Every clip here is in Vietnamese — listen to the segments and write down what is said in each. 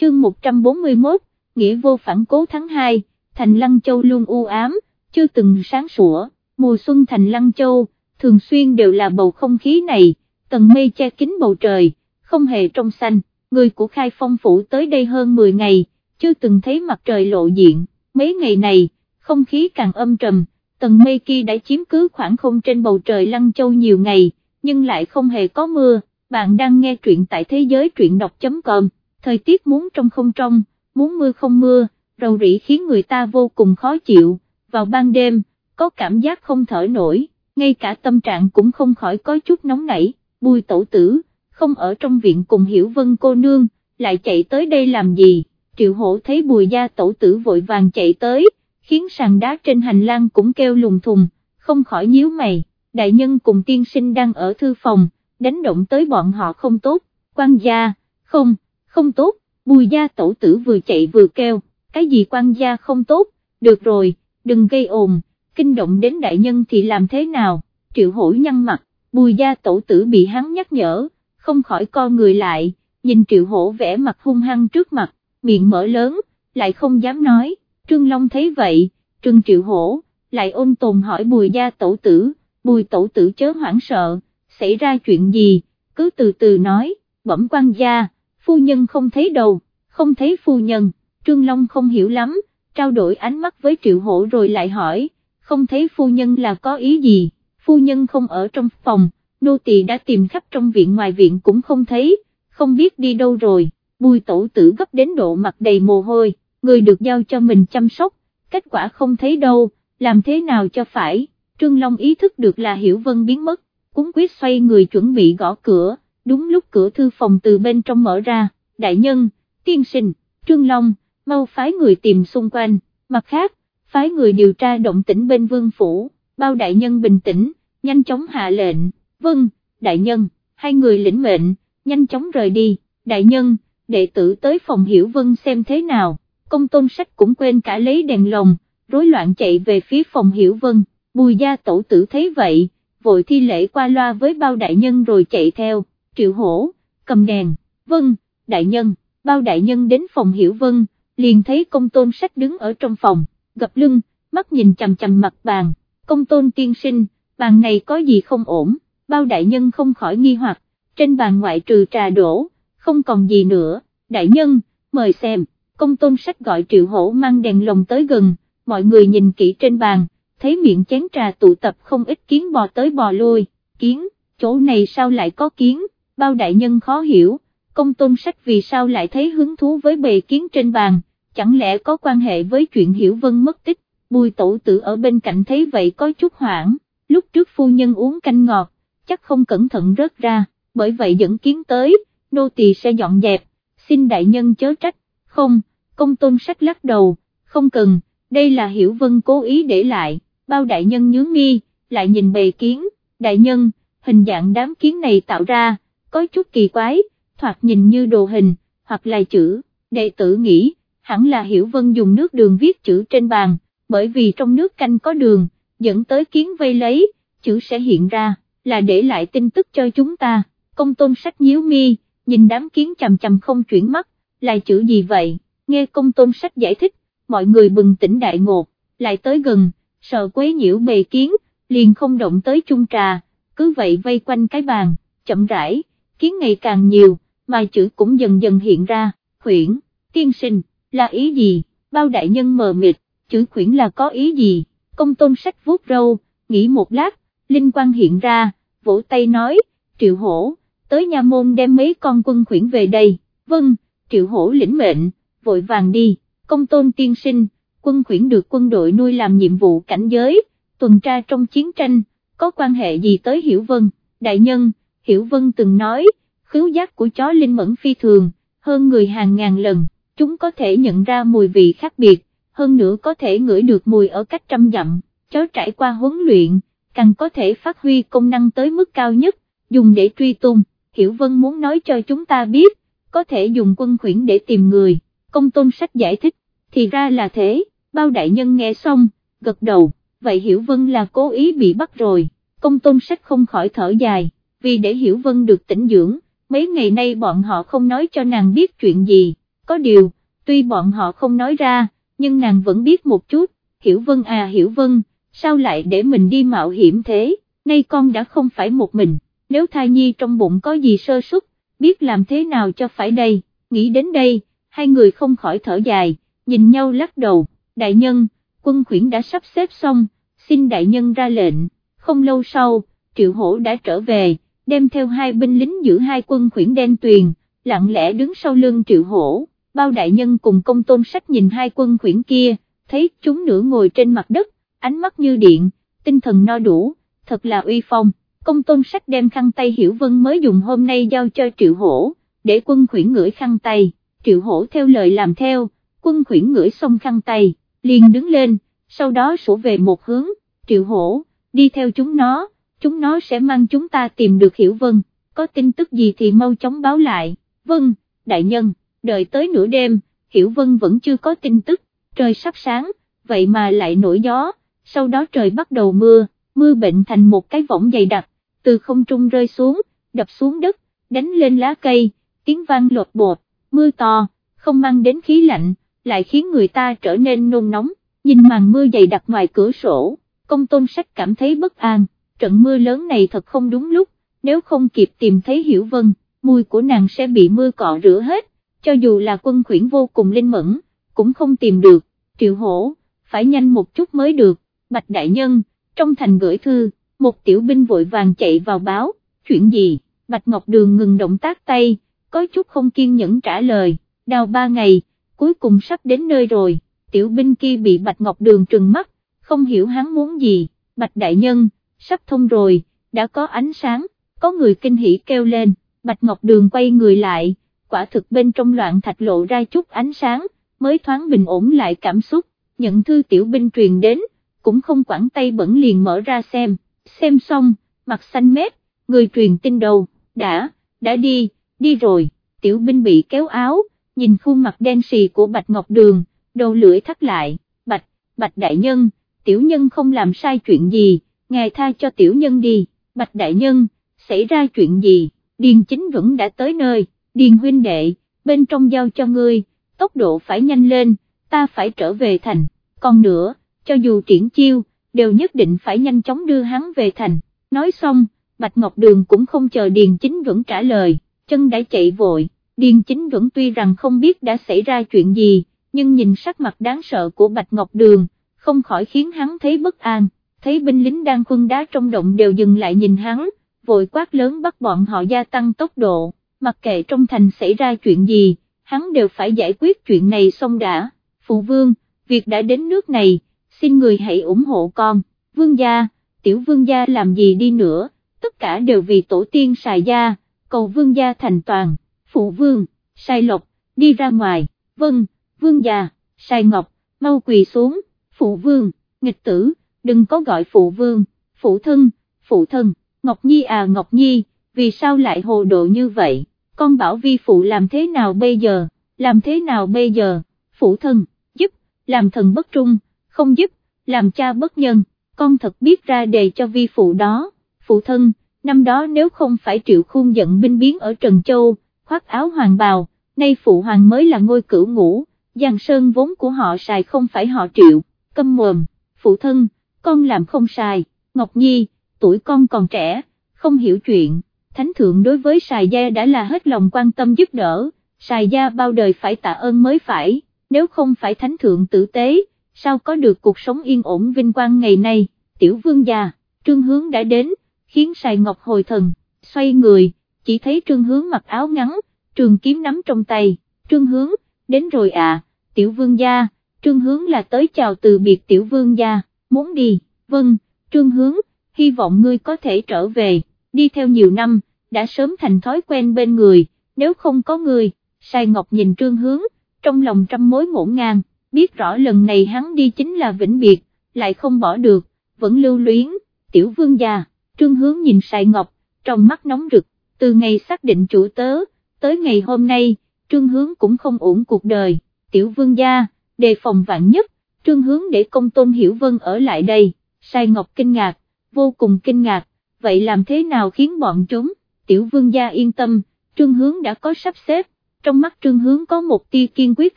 chương 141, nghĩa vô phản cố tháng 2, thành Lăng Châu luôn u ám, chưa từng sáng sủa, mùa xuân thành Lăng Châu, thường xuyên đều là bầu không khí này, tầng mây che kín bầu trời, không hề trong xanh, người của khai phong phủ tới đây hơn 10 ngày, chưa từng thấy mặt trời lộ diện, mấy ngày này, không khí càng âm trầm, tầng mây kia đã chiếm cứ khoảng không trên bầu trời Lăng Châu nhiều ngày, nhưng lại không hề có mưa, bạn đang nghe truyện tại thế giới truyện đọc.com, thời tiết muốn trong không trong, muốn mưa không mưa, rầu rĩ khiến người ta vô cùng khó chịu, vào ban đêm, có cảm giác không thở nổi, ngay cả tâm trạng cũng không khỏi có chút nóng nảy, bùi tổ tử, không ở trong viện cùng hiểu vân cô nương, lại chạy tới đây làm gì, triệu hổ thấy bùi gia tổ tử vội vàng chạy tới, khiến sàn đá trên hành lang cũng kêu lùng thùng, không khỏi nhíu mày, đại nhân cùng tiên sinh đang ở thư phòng, đánh động tới bọn họ không tốt, quan gia, không, không tốt, bùi gia tổ tử vừa chạy vừa kêu, cái gì quan gia không tốt, được rồi, đừng gây ồn, kinh động đến đại nhân thì làm thế nào, triệu hổ nhăn mặt, bùi gia tổ tử bị hắn nhắc nhở, không khỏi co người lại, nhìn triệu hổ vẽ mặt hung hăng trước mặt, miệng mở lớn, lại không dám nói, Trương Long thấy vậy, Trương Triệu Hổ, lại ôn tồn hỏi bùi gia tổ tử, bùi tổ tử chớ hoảng sợ, xảy ra chuyện gì, cứ từ từ nói, bẩm quan gia, phu nhân không thấy đâu, không thấy phu nhân, Trương Long không hiểu lắm, trao đổi ánh mắt với Triệu Hổ rồi lại hỏi, không thấy phu nhân là có ý gì, phu nhân không ở trong phòng, nô tỳ đã tìm khắp trong viện ngoài viện cũng không thấy, không biết đi đâu rồi, bùi tổ tử gấp đến độ mặt đầy mồ hôi, người được giao cho mình chăm sóc, kết quả không thấy đâu, làm thế nào cho phải, Trương Long ý thức được là Hiểu Vân biến mất, cúng quyết xoay người chuẩn bị gõ cửa, đúng lúc cửa thư phòng từ bên trong mở ra, đại nhân, tiên sinh, Trương Long, mau phái người tìm xung quanh, mặt khác, phái người điều tra động tĩnh bên vương phủ, bao đại nhân bình tĩnh, nhanh chóng hạ lệnh, vâng, đại nhân, hai người lĩnh mệnh, nhanh chóng rời đi, đại nhân, đệ tử tới phòng Hiểu Vân xem thế nào, công tôn sách cũng quên cả lấy đèn lồng, rối loạn chạy về phía phòng Hiểu Vân, bùi gia tổ tử thấy vậy, vội thi lễ qua loa với bao đại nhân rồi chạy theo, triệu hổ, cầm đèn, vâng, đại nhân, bao đại nhân đến phòng Hiểu Vân, liền thấy công tôn sách đứng ở trong phòng, gập lưng, mắt nhìn chằm chằm mặt bàn, công tôn tiên sinh, bàn này có gì không ổn, bao đại nhân không khỏi nghi hoặc, trên bàn ngoại trừ trà đổ, không còn gì nữa, đại nhân, mời xem, công tôn sách gọi triệu hổ mang đèn lồng tới gần, mọi người nhìn kỹ trên bàn, thấy miệng chén trà tụ tập không ít kiến bò tới bò lui, kiến, chỗ này sao lại có kiến, bao đại nhân khó hiểu, công tôn sách vì sao lại thấy hứng thú với bề kiến trên bàn, chẳng lẽ có quan hệ với chuyện hiểu vân mất tích, bùi tổ tử ở bên cạnh thấy vậy có chút hoảng, lúc trước phu nhân uống canh ngọt, chắc không cẩn thận rớt ra, bởi vậy dẫn kiến tới, nô tỳ sẽ dọn dẹp, xin đại nhân chớ trách, không, công tôn sách lắc đầu, không cần, đây là hiểu vân cố ý để lại, bao đại nhân nhướng mi, lại nhìn bề kiến, đại nhân, hình dạng đám kiến này tạo ra, có chút kỳ quái, thoạt nhìn như đồ hình, hoặc là chữ, đệ tử nghĩ, hẳn là hiểu vân dùng nước đường viết chữ trên bàn, bởi vì trong nước canh có đường, dẫn tới kiến vây lấy, chữ sẽ hiện ra, là để lại tin tức cho chúng ta, công tôn sách nhíu mi, nhìn đám kiến chầm chầm không chuyển mắt, là chữ gì vậy, nghe công tôn sách giải thích, mọi người bừng tỉnh đại ngột, lại tới gần, sợ quấy nhiễu bề kiến, liền không động tới chung trà, cứ vậy vây quanh cái bàn, chậm rãi, kiến ngày càng nhiều, mà chữ cũng dần dần hiện ra, khuyển, tiên sinh, là ý gì, bao đại nhân mờ mịt, chữ khuyển là có ý gì, công tôn sách vuốt râu, nghĩ một lát, linh quang hiện ra, vỗ tay nói, triệu hổ, tới nhà môn đem mấy con quân khuyển về đây, vâng, triệu hổ lĩnh mệnh, vội vàng đi, công tôn tiên sinh, quân khuyển được quân đội nuôi làm nhiệm vụ cảnh giới, tuần tra trong chiến tranh, có quan hệ gì tới Hiểu Vân, đại nhân, Hiểu Vân từng nói, khứu giác của chó linh mẫn phi thường, hơn người hàng ngàn lần, chúng có thể nhận ra mùi vị khác biệt, hơn nữa có thể ngửi được mùi ở cách trăm dặm, chó trải qua huấn luyện, càng có thể phát huy công năng tới mức cao nhất, dùng để truy tung, Hiểu Vân muốn nói cho chúng ta biết, có thể dùng quân khuyển để tìm người, công tôn sách giải thích, thì ra là thế, bao đại nhân nghe xong, gật đầu, vậy Hiểu Vân là cố ý bị bắt rồi, công tôn sách không khỏi thở dài, vì để Hiểu Vân được tỉnh dưỡng, mấy ngày nay bọn họ không nói cho nàng biết chuyện gì, có điều, tuy bọn họ không nói ra, nhưng nàng vẫn biết một chút, Hiểu Vân à Hiểu Vân, sao lại để mình đi mạo hiểm thế, nay con đã không phải một mình, nếu thai nhi trong bụng có gì sơ suất, biết làm thế nào cho phải đây, nghĩ đến đây, hai người không khỏi thở dài, nhìn nhau lắc đầu, đại nhân, quân khuyển đã sắp xếp xong, xin đại nhân ra lệnh, không lâu sau, triệu hổ đã trở về, đem theo hai binh lính giữ hai quân khuyển đen tuyền, lặng lẽ đứng sau lưng triệu hổ, bao đại nhân cùng công tôn sách nhìn hai quân khuyển kia, thấy chúng nửa ngồi trên mặt đất, ánh mắt như điện, tinh thần no đủ, thật là uy phong, công tôn sách đem khăn tay hiểu vân mới dùng hôm nay giao cho triệu hổ, để quân khuyển ngửi khăn tay, triệu hổ theo lời làm theo, quân khuyển ngửi xong khăn tay, liền đứng lên, sau đó sổ về một hướng, triệu hổ, đi theo chúng nó, chúng nó sẽ mang chúng ta tìm được hiểu vân, có tin tức gì thì mau chóng báo lại, vâng, đại nhân, đợi tới nửa đêm, hiểu vân vẫn chưa có tin tức, trời sắp sáng, vậy mà lại nổi gió, sau đó trời bắt đầu mưa, mưa bệnh thành một cái võng dày đặc, từ không trung rơi xuống, đập xuống đất, đánh lên lá cây, tiếng vang lột bột, mưa to, không mang đến khí lạnh, lại khiến người ta trở nên nôn nóng, nhìn màn mưa dày đặc ngoài cửa sổ, công tôn sách cảm thấy bất an, trận mưa lớn này thật không đúng lúc, nếu không kịp tìm thấy hiểu vân, mùi của nàng sẽ bị mưa cọ rửa hết, cho dù là quân khuyển vô cùng linh mẫn, cũng không tìm được, triệu hổ, phải nhanh một chút mới được, bạch đại nhân, trong thành gửi thư, một tiểu binh vội vàng chạy vào báo, chuyện gì, bạch ngọc đường ngừng động tác tay, có chút không kiên nhẫn trả lời, đào ba ngày, cuối cùng sắp đến nơi rồi, tiểu binh kia bị bạch ngọc đường trừng mắt, không hiểu hắn muốn gì, bạch đại nhân, sắp thông rồi, đã có ánh sáng, có người kinh hỉ kêu lên, bạch ngọc đường quay người lại, quả thực bên trong loạn thạch lộ ra chút ánh sáng, mới thoáng bình ổn lại cảm xúc, nhận thư tiểu binh truyền đến, cũng không quản tay bẩn liền mở ra xem, xem xong, mặt xanh mét, người truyền tin đầu, đã, đã đi, đi rồi, tiểu binh bị kéo áo, nhìn khuôn mặt đen xì của Bạch Ngọc Đường, đầu lưỡi thắt lại, Bạch, Bạch Đại Nhân, tiểu nhân không làm sai chuyện gì, ngài tha cho tiểu nhân đi, Bạch Đại Nhân, xảy ra chuyện gì, Điền Chính vẫn đã tới nơi, Điền huynh đệ, bên trong giao cho ngươi, tốc độ phải nhanh lên, ta phải trở về thành, còn nữa, cho dù triển chiêu, đều nhất định phải nhanh chóng đưa hắn về thành, nói xong, Bạch Ngọc Đường cũng không chờ Điền Chính vẫn trả lời, chân đã chạy vội, Điền Chính vẫn tuy rằng không biết đã xảy ra chuyện gì, nhưng nhìn sắc mặt đáng sợ của Bạch Ngọc Đường, không khỏi khiến hắn thấy bất an, thấy binh lính đang khuân đá trong động đều dừng lại nhìn hắn, vội quát lớn bắt bọn họ gia tăng tốc độ, mặc kệ trong thành xảy ra chuyện gì, hắn đều phải giải quyết chuyện này xong đã, phụ vương, việc đã đến nước này, xin người hãy ủng hộ con, vương gia, tiểu vương gia làm gì đi nữa, tất cả đều vì tổ tiên xài gia, cầu vương gia thành toàn, phụ vương, sai lộc, đi ra ngoài, vâng, vương gia, sai ngọc, mau quỳ xuống, phụ vương, nghịch tử, đừng có gọi phụ vương, phụ thân, phụ thân, Ngọc Nhi à Ngọc Nhi, vì sao lại hồ độ như vậy, con bảo vi phụ làm thế nào bây giờ, làm thế nào bây giờ, phụ thân, giúp, làm thần bất trung, không giúp, làm cha bất nhân, con thật biết ra đề cho vi phụ đó, phụ thân, năm đó nếu không phải triệu khuôn giận binh biến ở Trần Châu, khoác áo hoàng bào, nay phụ hoàng mới là ngôi cửu ngũ, Giang Sơn vốn của họ xài không phải họ triệu, câm mồm, phụ thân, con làm không sai, Ngọc Nhi, tuổi con còn trẻ, không hiểu chuyện, thánh thượng đối với xài gia đã là hết lòng quan tâm giúp đỡ, xài gia bao đời phải tạ ơn mới phải, nếu không phải thánh thượng tử tế, sao có được cuộc sống yên ổn vinh quang ngày nay, tiểu vương gia, trương hướng đã đến, khiến xài ngọc hồi thần, xoay người, chỉ thấy trương hướng mặc áo ngắn, trường kiếm nắm trong tay, trương hướng, đến rồi à, tiểu vương gia, trương hướng là tới chào từ biệt tiểu vương gia, muốn đi, vâng, trương hướng, hy vọng ngươi có thể trở về, đi theo nhiều năm, đã sớm thành thói quen bên người, nếu không có người, sai ngọc nhìn trương hướng, trong lòng trăm mối ngổn ngang, biết rõ lần này hắn đi chính là vĩnh biệt, lại không bỏ được, vẫn lưu luyến, tiểu vương gia, trương hướng nhìn sai ngọc, trong mắt nóng rực, từ ngày xác định chủ tớ, tới ngày hôm nay, trương hướng cũng không ổn cuộc đời, tiểu vương gia, đề phòng vạn nhất, trương hướng để công tôn hiểu vân ở lại đây, sai ngọc kinh ngạc, vô cùng kinh ngạc, vậy làm thế nào khiến bọn chúng, tiểu vương gia yên tâm, trương hướng đã có sắp xếp, trong mắt Trương Hướng có một tia kiên quyết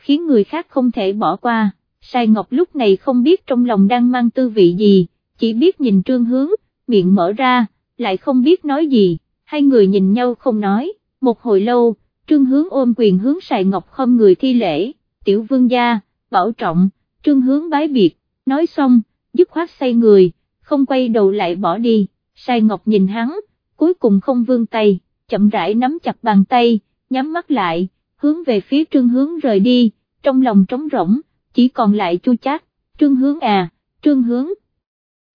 khiến người khác không thể bỏ qua, Sai Ngọc lúc này không biết trong lòng đang mang tư vị gì, chỉ biết nhìn Trương Hướng, miệng mở ra, lại không biết nói gì, hai người nhìn nhau không nói, một hồi lâu, Trương Hướng ôm quyền hướng Sài Ngọc không người thi lễ, tiểu vương gia, bảo trọng, Trương Hướng bái biệt, nói xong, dứt khoát say người, không quay đầu lại bỏ đi, sai Ngọc nhìn hắn, cuối cùng không vương tay, chậm rãi nắm chặt bàn tay, nhắm mắt lại, hướng về phía Trương Hướng rời đi, trong lòng trống rỗng, chỉ còn lại chua chát, Trương Hướng à, Trương Hướng.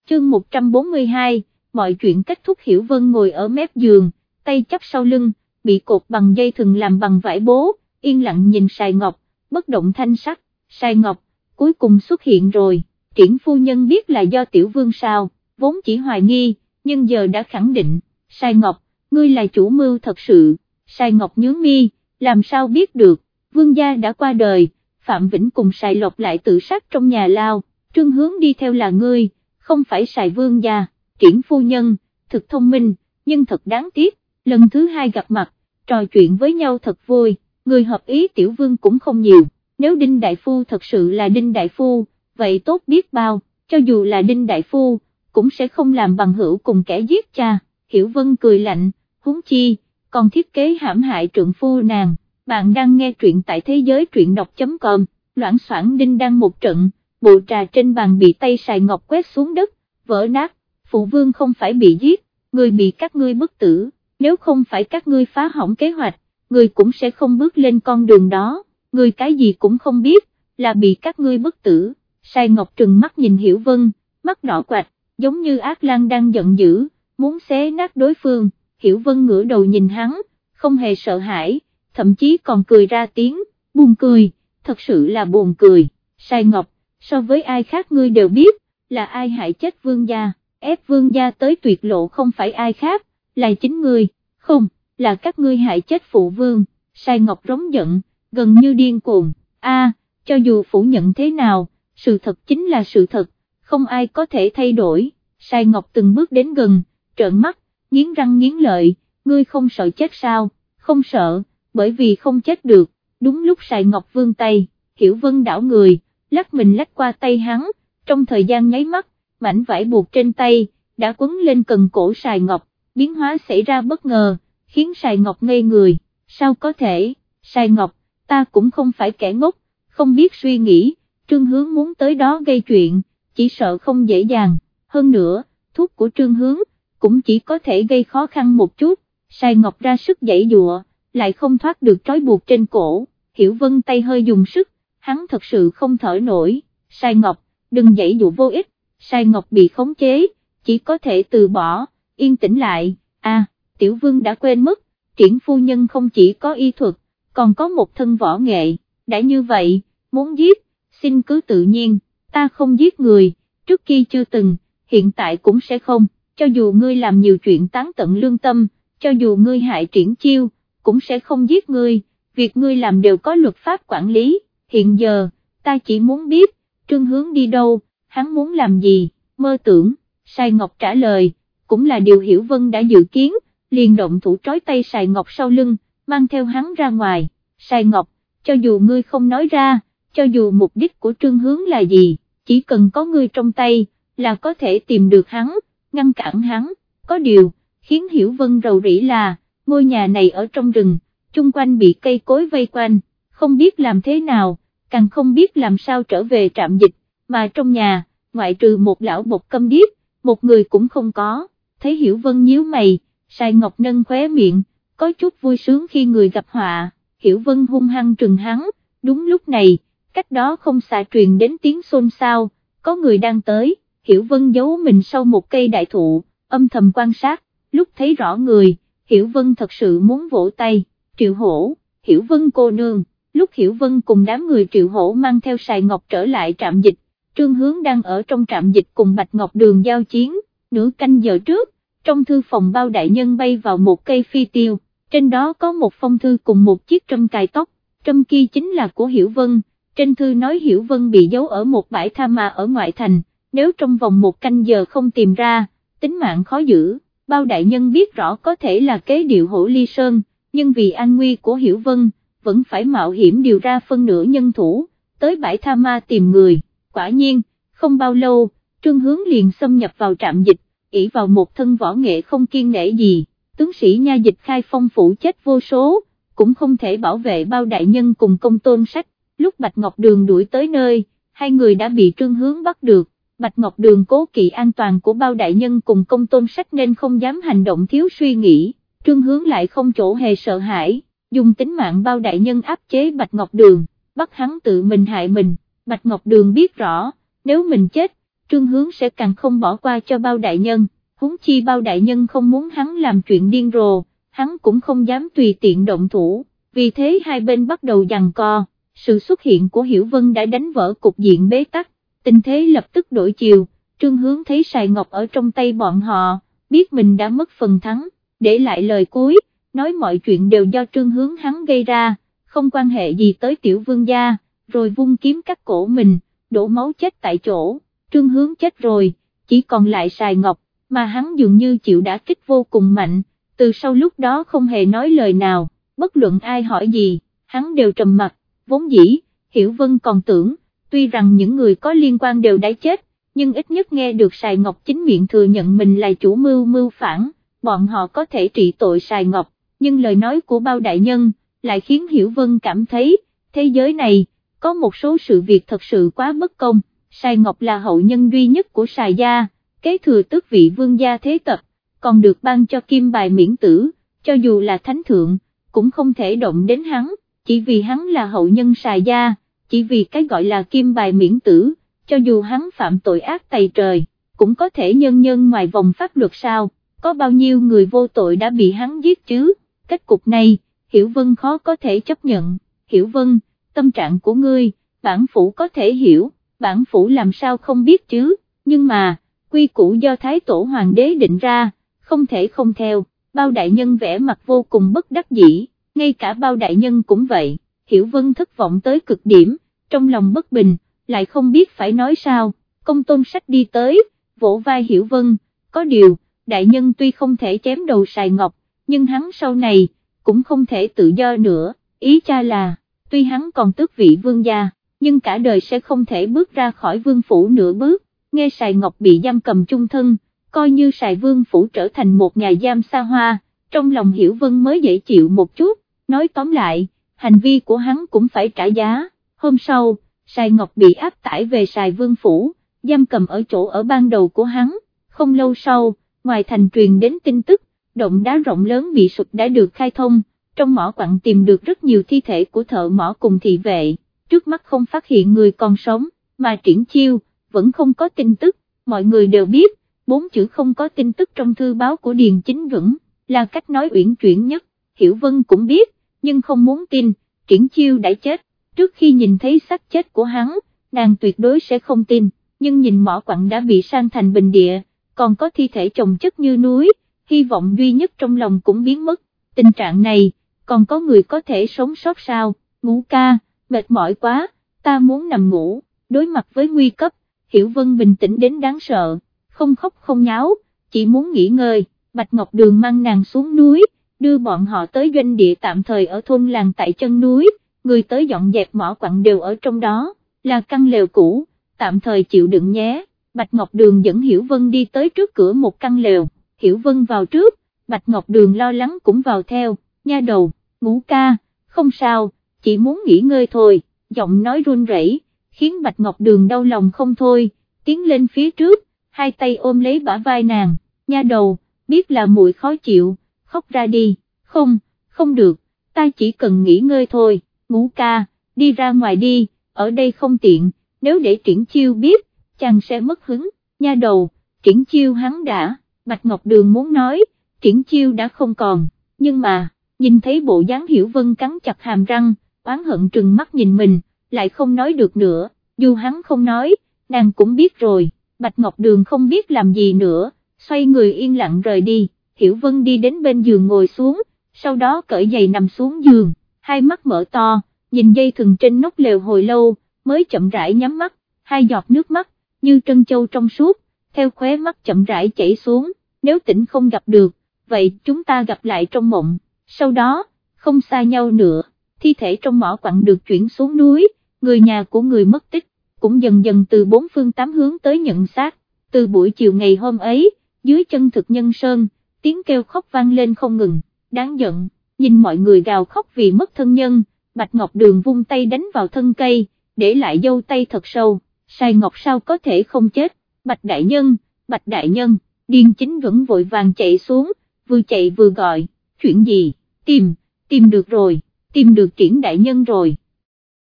Chương 142, mọi chuyện kết thúc Hiểu Vân ngồi ở mép giường, tay chắp sau lưng, bị cột bằng dây thừng làm bằng vải bố, yên lặng nhìn Sài Ngọc, bất động thanh sắc, Sài Ngọc, cuối cùng xuất hiện rồi, triển phu nhân biết là do tiểu vương sao, vốn chỉ hoài nghi, nhưng giờ đã khẳng định, sai Ngọc, ngươi là chủ mưu thật sự, sai Ngọc nhướng mi, làm sao biết được, vương gia đã qua đời, Phạm Vĩnh cùng Sài Lộc lại tự sát trong nhà lao, trương hướng đi theo là ngươi, không phải Sài vương gia, triển phu nhân, thực thông minh, nhưng thật đáng tiếc, lần thứ hai gặp mặt, trò chuyện với nhau thật vui, người hợp ý tiểu vương cũng không nhiều, nếu Đinh Đại Phu thật sự là Đinh Đại Phu, vậy tốt biết bao, cho dù là Đinh Đại Phu, cũng sẽ không làm bằng hữu cùng kẻ giết cha, Hiểu Vân cười lạnh, huống chi, còn thiết kế hãm hại trượng phu nàng, bạn đang nghe truyện tại thế giới truyện đọc.com, loãng soảng đinh đang một trận, bộ trà trên bàn bị tay xài ngọc quét xuống đất, vỡ nát, phụ vương không phải bị giết, người bị các ngươi bức tử, nếu không phải các ngươi phá hỏng kế hoạch, người cũng sẽ không bước lên con đường đó, người cái gì cũng không biết, là bị các ngươi bức tử, sai ngọc trừng mắt nhìn hiểu vân, mắt đỏ quạch, giống như ác lan đang giận dữ, muốn xé nát đối phương, hiểu vân ngửa đầu nhìn hắn, không hề sợ hãi, thậm chí còn cười ra tiếng, buồn cười, thật sự là buồn cười, sai ngọc, so với ai khác ngươi đều biết, là ai hại chết vương gia, ép vương gia tới tuyệt lộ không phải ai khác, là chính ngươi, không, là các ngươi hại chết phụ vương, sai ngọc rống giận, gần như điên cuồng, a, cho dù phủ nhận thế nào, sự thật chính là sự thật, không ai có thể thay đổi, sai ngọc từng bước đến gần, trợn mắt, nghiến răng nghiến lợi, ngươi không sợ chết sao, không sợ, bởi vì không chết được, đúng lúc Sài Ngọc vương tay, Hiểu Vân đảo người, lắc mình lách qua tay hắn, trong thời gian nháy mắt, mảnh vải buộc trên tay, đã quấn lên cần cổ Sài Ngọc, biến hóa xảy ra bất ngờ, khiến Sài Ngọc ngây người, sao có thể, Sài Ngọc, ta cũng không phải kẻ ngốc, không biết suy nghĩ, Trương Hướng muốn tới đó gây chuyện, chỉ sợ không dễ dàng, hơn nữa, thuốc của Trương Hướng, cũng chỉ có thể gây khó khăn một chút, sai Ngọc ra sức dãy dụa, lại không thoát được trói buộc trên cổ, Hiểu Vân tay hơi dùng sức, hắn thật sự không thở nổi, Sai Ngọc, đừng dãy dụ vô ích, Sai Ngọc bị khống chế, chỉ có thể từ bỏ, yên tĩnh lại, à, Tiểu Vương đã quên mất, triển phu nhân không chỉ có y thuật, còn có một thân võ nghệ, đã như vậy, muốn giết, xin cứ tự nhiên, ta không giết người, trước khi chưa từng, hiện tại cũng sẽ không, cho dù ngươi làm nhiều chuyện tán tận lương tâm, cho dù ngươi hại triển chiêu, cũng sẽ không giết ngươi, việc ngươi làm đều có luật pháp quản lý, hiện giờ, ta chỉ muốn biết, trương hướng đi đâu, hắn muốn làm gì, mơ tưởng, Sai Ngọc trả lời, cũng là điều Hiểu Vân đã dự kiến, liền động thủ trói tay sài Ngọc sau lưng, mang theo hắn ra ngoài, Sai Ngọc, cho dù ngươi không nói ra, cho dù mục đích của trương hướng là gì, chỉ cần có ngươi trong tay, là có thể tìm được hắn, ngăn cản hắn, có điều, khiến Hiểu Vân rầu rĩ là, ngôi nhà này ở trong rừng, chung quanh bị cây cối vây quanh, không biết làm thế nào, càng không biết làm sao trở về trạm dịch, mà trong nhà, ngoại trừ một lão bột câm điếc, một người cũng không có, thấy Hiểu Vân nhíu mày, Sai Ngọc nâng khóe miệng, có chút vui sướng khi người gặp họa, Hiểu Vân hung hăng trừng hắn, đúng lúc này, cách đó không xa truyền đến tiếng xôn xao, có người đang tới, Hiểu Vân giấu mình sau một cây đại thụ, âm thầm quan sát, lúc thấy rõ người, Hiểu Vân thật sự muốn vỗ tay, Triệu Hổ, Hiểu Vân cô nương, lúc Hiểu Vân cùng đám người Triệu Hổ mang theo Sài Ngọc trở lại trạm dịch, Trương Hướng đang ở trong trạm dịch cùng Bạch Ngọc Đường giao chiến, nửa canh giờ trước, trong thư phòng bao đại nhân bay vào một cây phi tiêu, trên đó có một phong thư cùng một chiếc trâm cài tóc, trâm kia chính là của Hiểu Vân, trên thư nói Hiểu Vân bị giấu ở một bãi tha ma ở ngoại thành, nếu trong vòng một canh giờ không tìm ra, tính mạng khó giữ. Bao đại nhân biết rõ có thể là kế điệu hổ ly sơn, nhưng vì an nguy của Hiểu Vân, vẫn phải mạo hiểm điều ra phân nửa nhân thủ, tới bãi tha ma tìm người, quả nhiên, không bao lâu, trương hướng liền xâm nhập vào trạm dịch, ỷ vào một thân võ nghệ không kiên nể gì, tướng sĩ nha dịch khai phong phủ chết vô số, cũng không thể bảo vệ bao đại nhân cùng công tôn sách, lúc Bạch Ngọc Đường đuổi tới nơi, hai người đã bị trương hướng bắt được, Bạch Ngọc Đường cố kỵ an toàn của bao đại nhân cùng công tôn sách nên không dám hành động thiếu suy nghĩ, trương hướng lại không chỗ hề sợ hãi, dùng tính mạng bao đại nhân áp chế Bạch Ngọc Đường, bắt hắn tự mình hại mình, Bạch Ngọc Đường biết rõ, nếu mình chết, trương hướng sẽ càng không bỏ qua cho bao đại nhân, huống chi bao đại nhân không muốn hắn làm chuyện điên rồ, hắn cũng không dám tùy tiện động thủ, vì thế hai bên bắt đầu giằng co, sự xuất hiện của Hiểu Vân đã đánh vỡ cục diện bế tắc, tình thế lập tức đổi chiều, trương hướng thấy sài ngọc ở trong tay bọn họ, biết mình đã mất phần thắng, để lại lời cuối, nói mọi chuyện đều do trương hướng hắn gây ra, không quan hệ gì tới tiểu vương gia, rồi vung kiếm cắt cổ mình, đổ máu chết tại chỗ, trương hướng chết rồi, chỉ còn lại sài ngọc, mà hắn dường như chịu đã kích vô cùng mạnh, từ sau lúc đó không hề nói lời nào, bất luận ai hỏi gì, hắn đều trầm mặt, vốn dĩ, Hiểu Vân còn tưởng, tuy rằng những người có liên quan đều đã chết, nhưng ít nhất nghe được Sài Ngọc chính miệng thừa nhận mình là chủ mưu mưu phản, bọn họ có thể trị tội Sài Ngọc, nhưng lời nói của bao đại nhân, lại khiến Hiểu Vân cảm thấy, thế giới này, có một số sự việc thật sự quá bất công, Sài Ngọc là hậu nhân duy nhất của Sài Gia, kế thừa tước vị vương gia thế tập, còn được ban cho kim bài miễn tử, cho dù là thánh thượng, cũng không thể động đến hắn, chỉ vì hắn là hậu nhân xài Gia, chỉ vì cái gọi là kim bài miễn tử, cho dù hắn phạm tội ác tày trời, cũng có thể nhân nhân ngoài vòng pháp luật sao, có bao nhiêu người vô tội đã bị hắn giết chứ, kết cục này, Hiểu Vân khó có thể chấp nhận, Hiểu Vân, tâm trạng của ngươi, bản phủ có thể hiểu, bản phủ làm sao không biết chứ, nhưng mà, quy củ do Thái Tổ Hoàng đế định ra, không thể không theo, bao đại nhân vẽ mặt vô cùng bất đắc dĩ, ngay cả bao đại nhân cũng vậy, Hiểu Vân thất vọng tới cực điểm, trong lòng bất bình, lại không biết phải nói sao, công tôn sách đi tới, vỗ vai Hiểu Vân, có điều, đại nhân tuy không thể chém đầu sài ngọc, nhưng hắn sau này, cũng không thể tự do nữa, ý cha là, tuy hắn còn tước vị vương gia, nhưng cả đời sẽ không thể bước ra khỏi vương phủ nửa bước, nghe sài ngọc bị giam cầm chung thân, coi như sài vương phủ trở thành một nhà giam xa hoa, trong lòng Hiểu Vân mới dễ chịu một chút, nói tóm lại, hành vi của hắn cũng phải trả giá, hôm sau, sài ngọc bị áp tải về sài vương phủ, giam cầm ở chỗ ở ban đầu của hắn, không lâu sau, ngoài thành truyền đến tin tức, động đá rộng lớn bị sụt đã được khai thông, trong mỏ quặng tìm được rất nhiều thi thể của thợ mỏ cùng thị vệ, trước mắt không phát hiện người còn sống, mà triển chiêu, vẫn không có tin tức, mọi người đều biết, bốn chữ không có tin tức trong thư báo của Điền Chính Dũng, là cách nói uyển chuyển nhất, Hiểu Vân cũng biết, nhưng không muốn tin, triển chiêu đã chết, trước khi nhìn thấy xác chết của hắn, nàng tuyệt đối sẽ không tin, nhưng nhìn mỏ quặng đã bị sang thành bình địa, còn có thi thể chồng chất như núi, hy vọng duy nhất trong lòng cũng biến mất, tình trạng này, còn có người có thể sống sót sao, ngủ ca, mệt mỏi quá, ta muốn nằm ngủ, đối mặt với nguy cấp, Hiểu Vân bình tĩnh đến đáng sợ, không khóc không nháo, chỉ muốn nghỉ ngơi, Bạch Ngọc Đường mang nàng xuống núi, đưa bọn họ tới doanh địa tạm thời ở thôn làng tại chân núi, người tới dọn dẹp mỏ quặng đều ở trong đó, là căn lều cũ, tạm thời chịu đựng nhé, Bạch Ngọc Đường dẫn Hiểu Vân đi tới trước cửa một căn lều, Hiểu Vân vào trước, Bạch Ngọc Đường lo lắng cũng vào theo, nha đầu, ngủ ca, không sao, chỉ muốn nghỉ ngơi thôi, giọng nói run rẩy, khiến Bạch Ngọc Đường đau lòng không thôi, tiến lên phía trước, hai tay ôm lấy bả vai nàng, nha đầu, biết là muội khó chịu, khóc ra đi, không, không được, ta chỉ cần nghỉ ngơi thôi, ngủ ca, đi ra ngoài đi, ở đây không tiện, nếu để triển chiêu biết, chàng sẽ mất hứng, nha đầu, triển chiêu hắn đã, Bạch Ngọc Đường muốn nói, triển chiêu đã không còn, nhưng mà, nhìn thấy bộ dáng hiểu vân cắn chặt hàm răng, oán hận trừng mắt nhìn mình, lại không nói được nữa, dù hắn không nói, nàng cũng biết rồi, Bạch Ngọc Đường không biết làm gì nữa, xoay người yên lặng rời đi, Hiểu Vân đi đến bên giường ngồi xuống, sau đó cởi giày nằm xuống giường, hai mắt mở to, nhìn dây thừng trên nóc lều hồi lâu, mới chậm rãi nhắm mắt, hai giọt nước mắt, như trân châu trong suốt, theo khóe mắt chậm rãi chảy xuống, nếu tỉnh không gặp được, vậy chúng ta gặp lại trong mộng, sau đó, không xa nhau nữa, thi thể trong mỏ quặng được chuyển xuống núi, người nhà của người mất tích, cũng dần dần từ bốn phương tám hướng tới nhận xác, từ buổi chiều ngày hôm ấy, dưới chân thực nhân sơn, tiếng kêu khóc vang lên không ngừng, đáng giận, nhìn mọi người gào khóc vì mất thân nhân, Bạch Ngọc Đường vung tay đánh vào thân cây, để lại dâu tay thật sâu, sai ngọc sao có thể không chết, Bạch Đại Nhân, Bạch Đại Nhân, điên chính vẫn vội vàng chạy xuống, vừa chạy vừa gọi, chuyện gì, tìm, tìm được rồi, tìm được triển đại nhân rồi.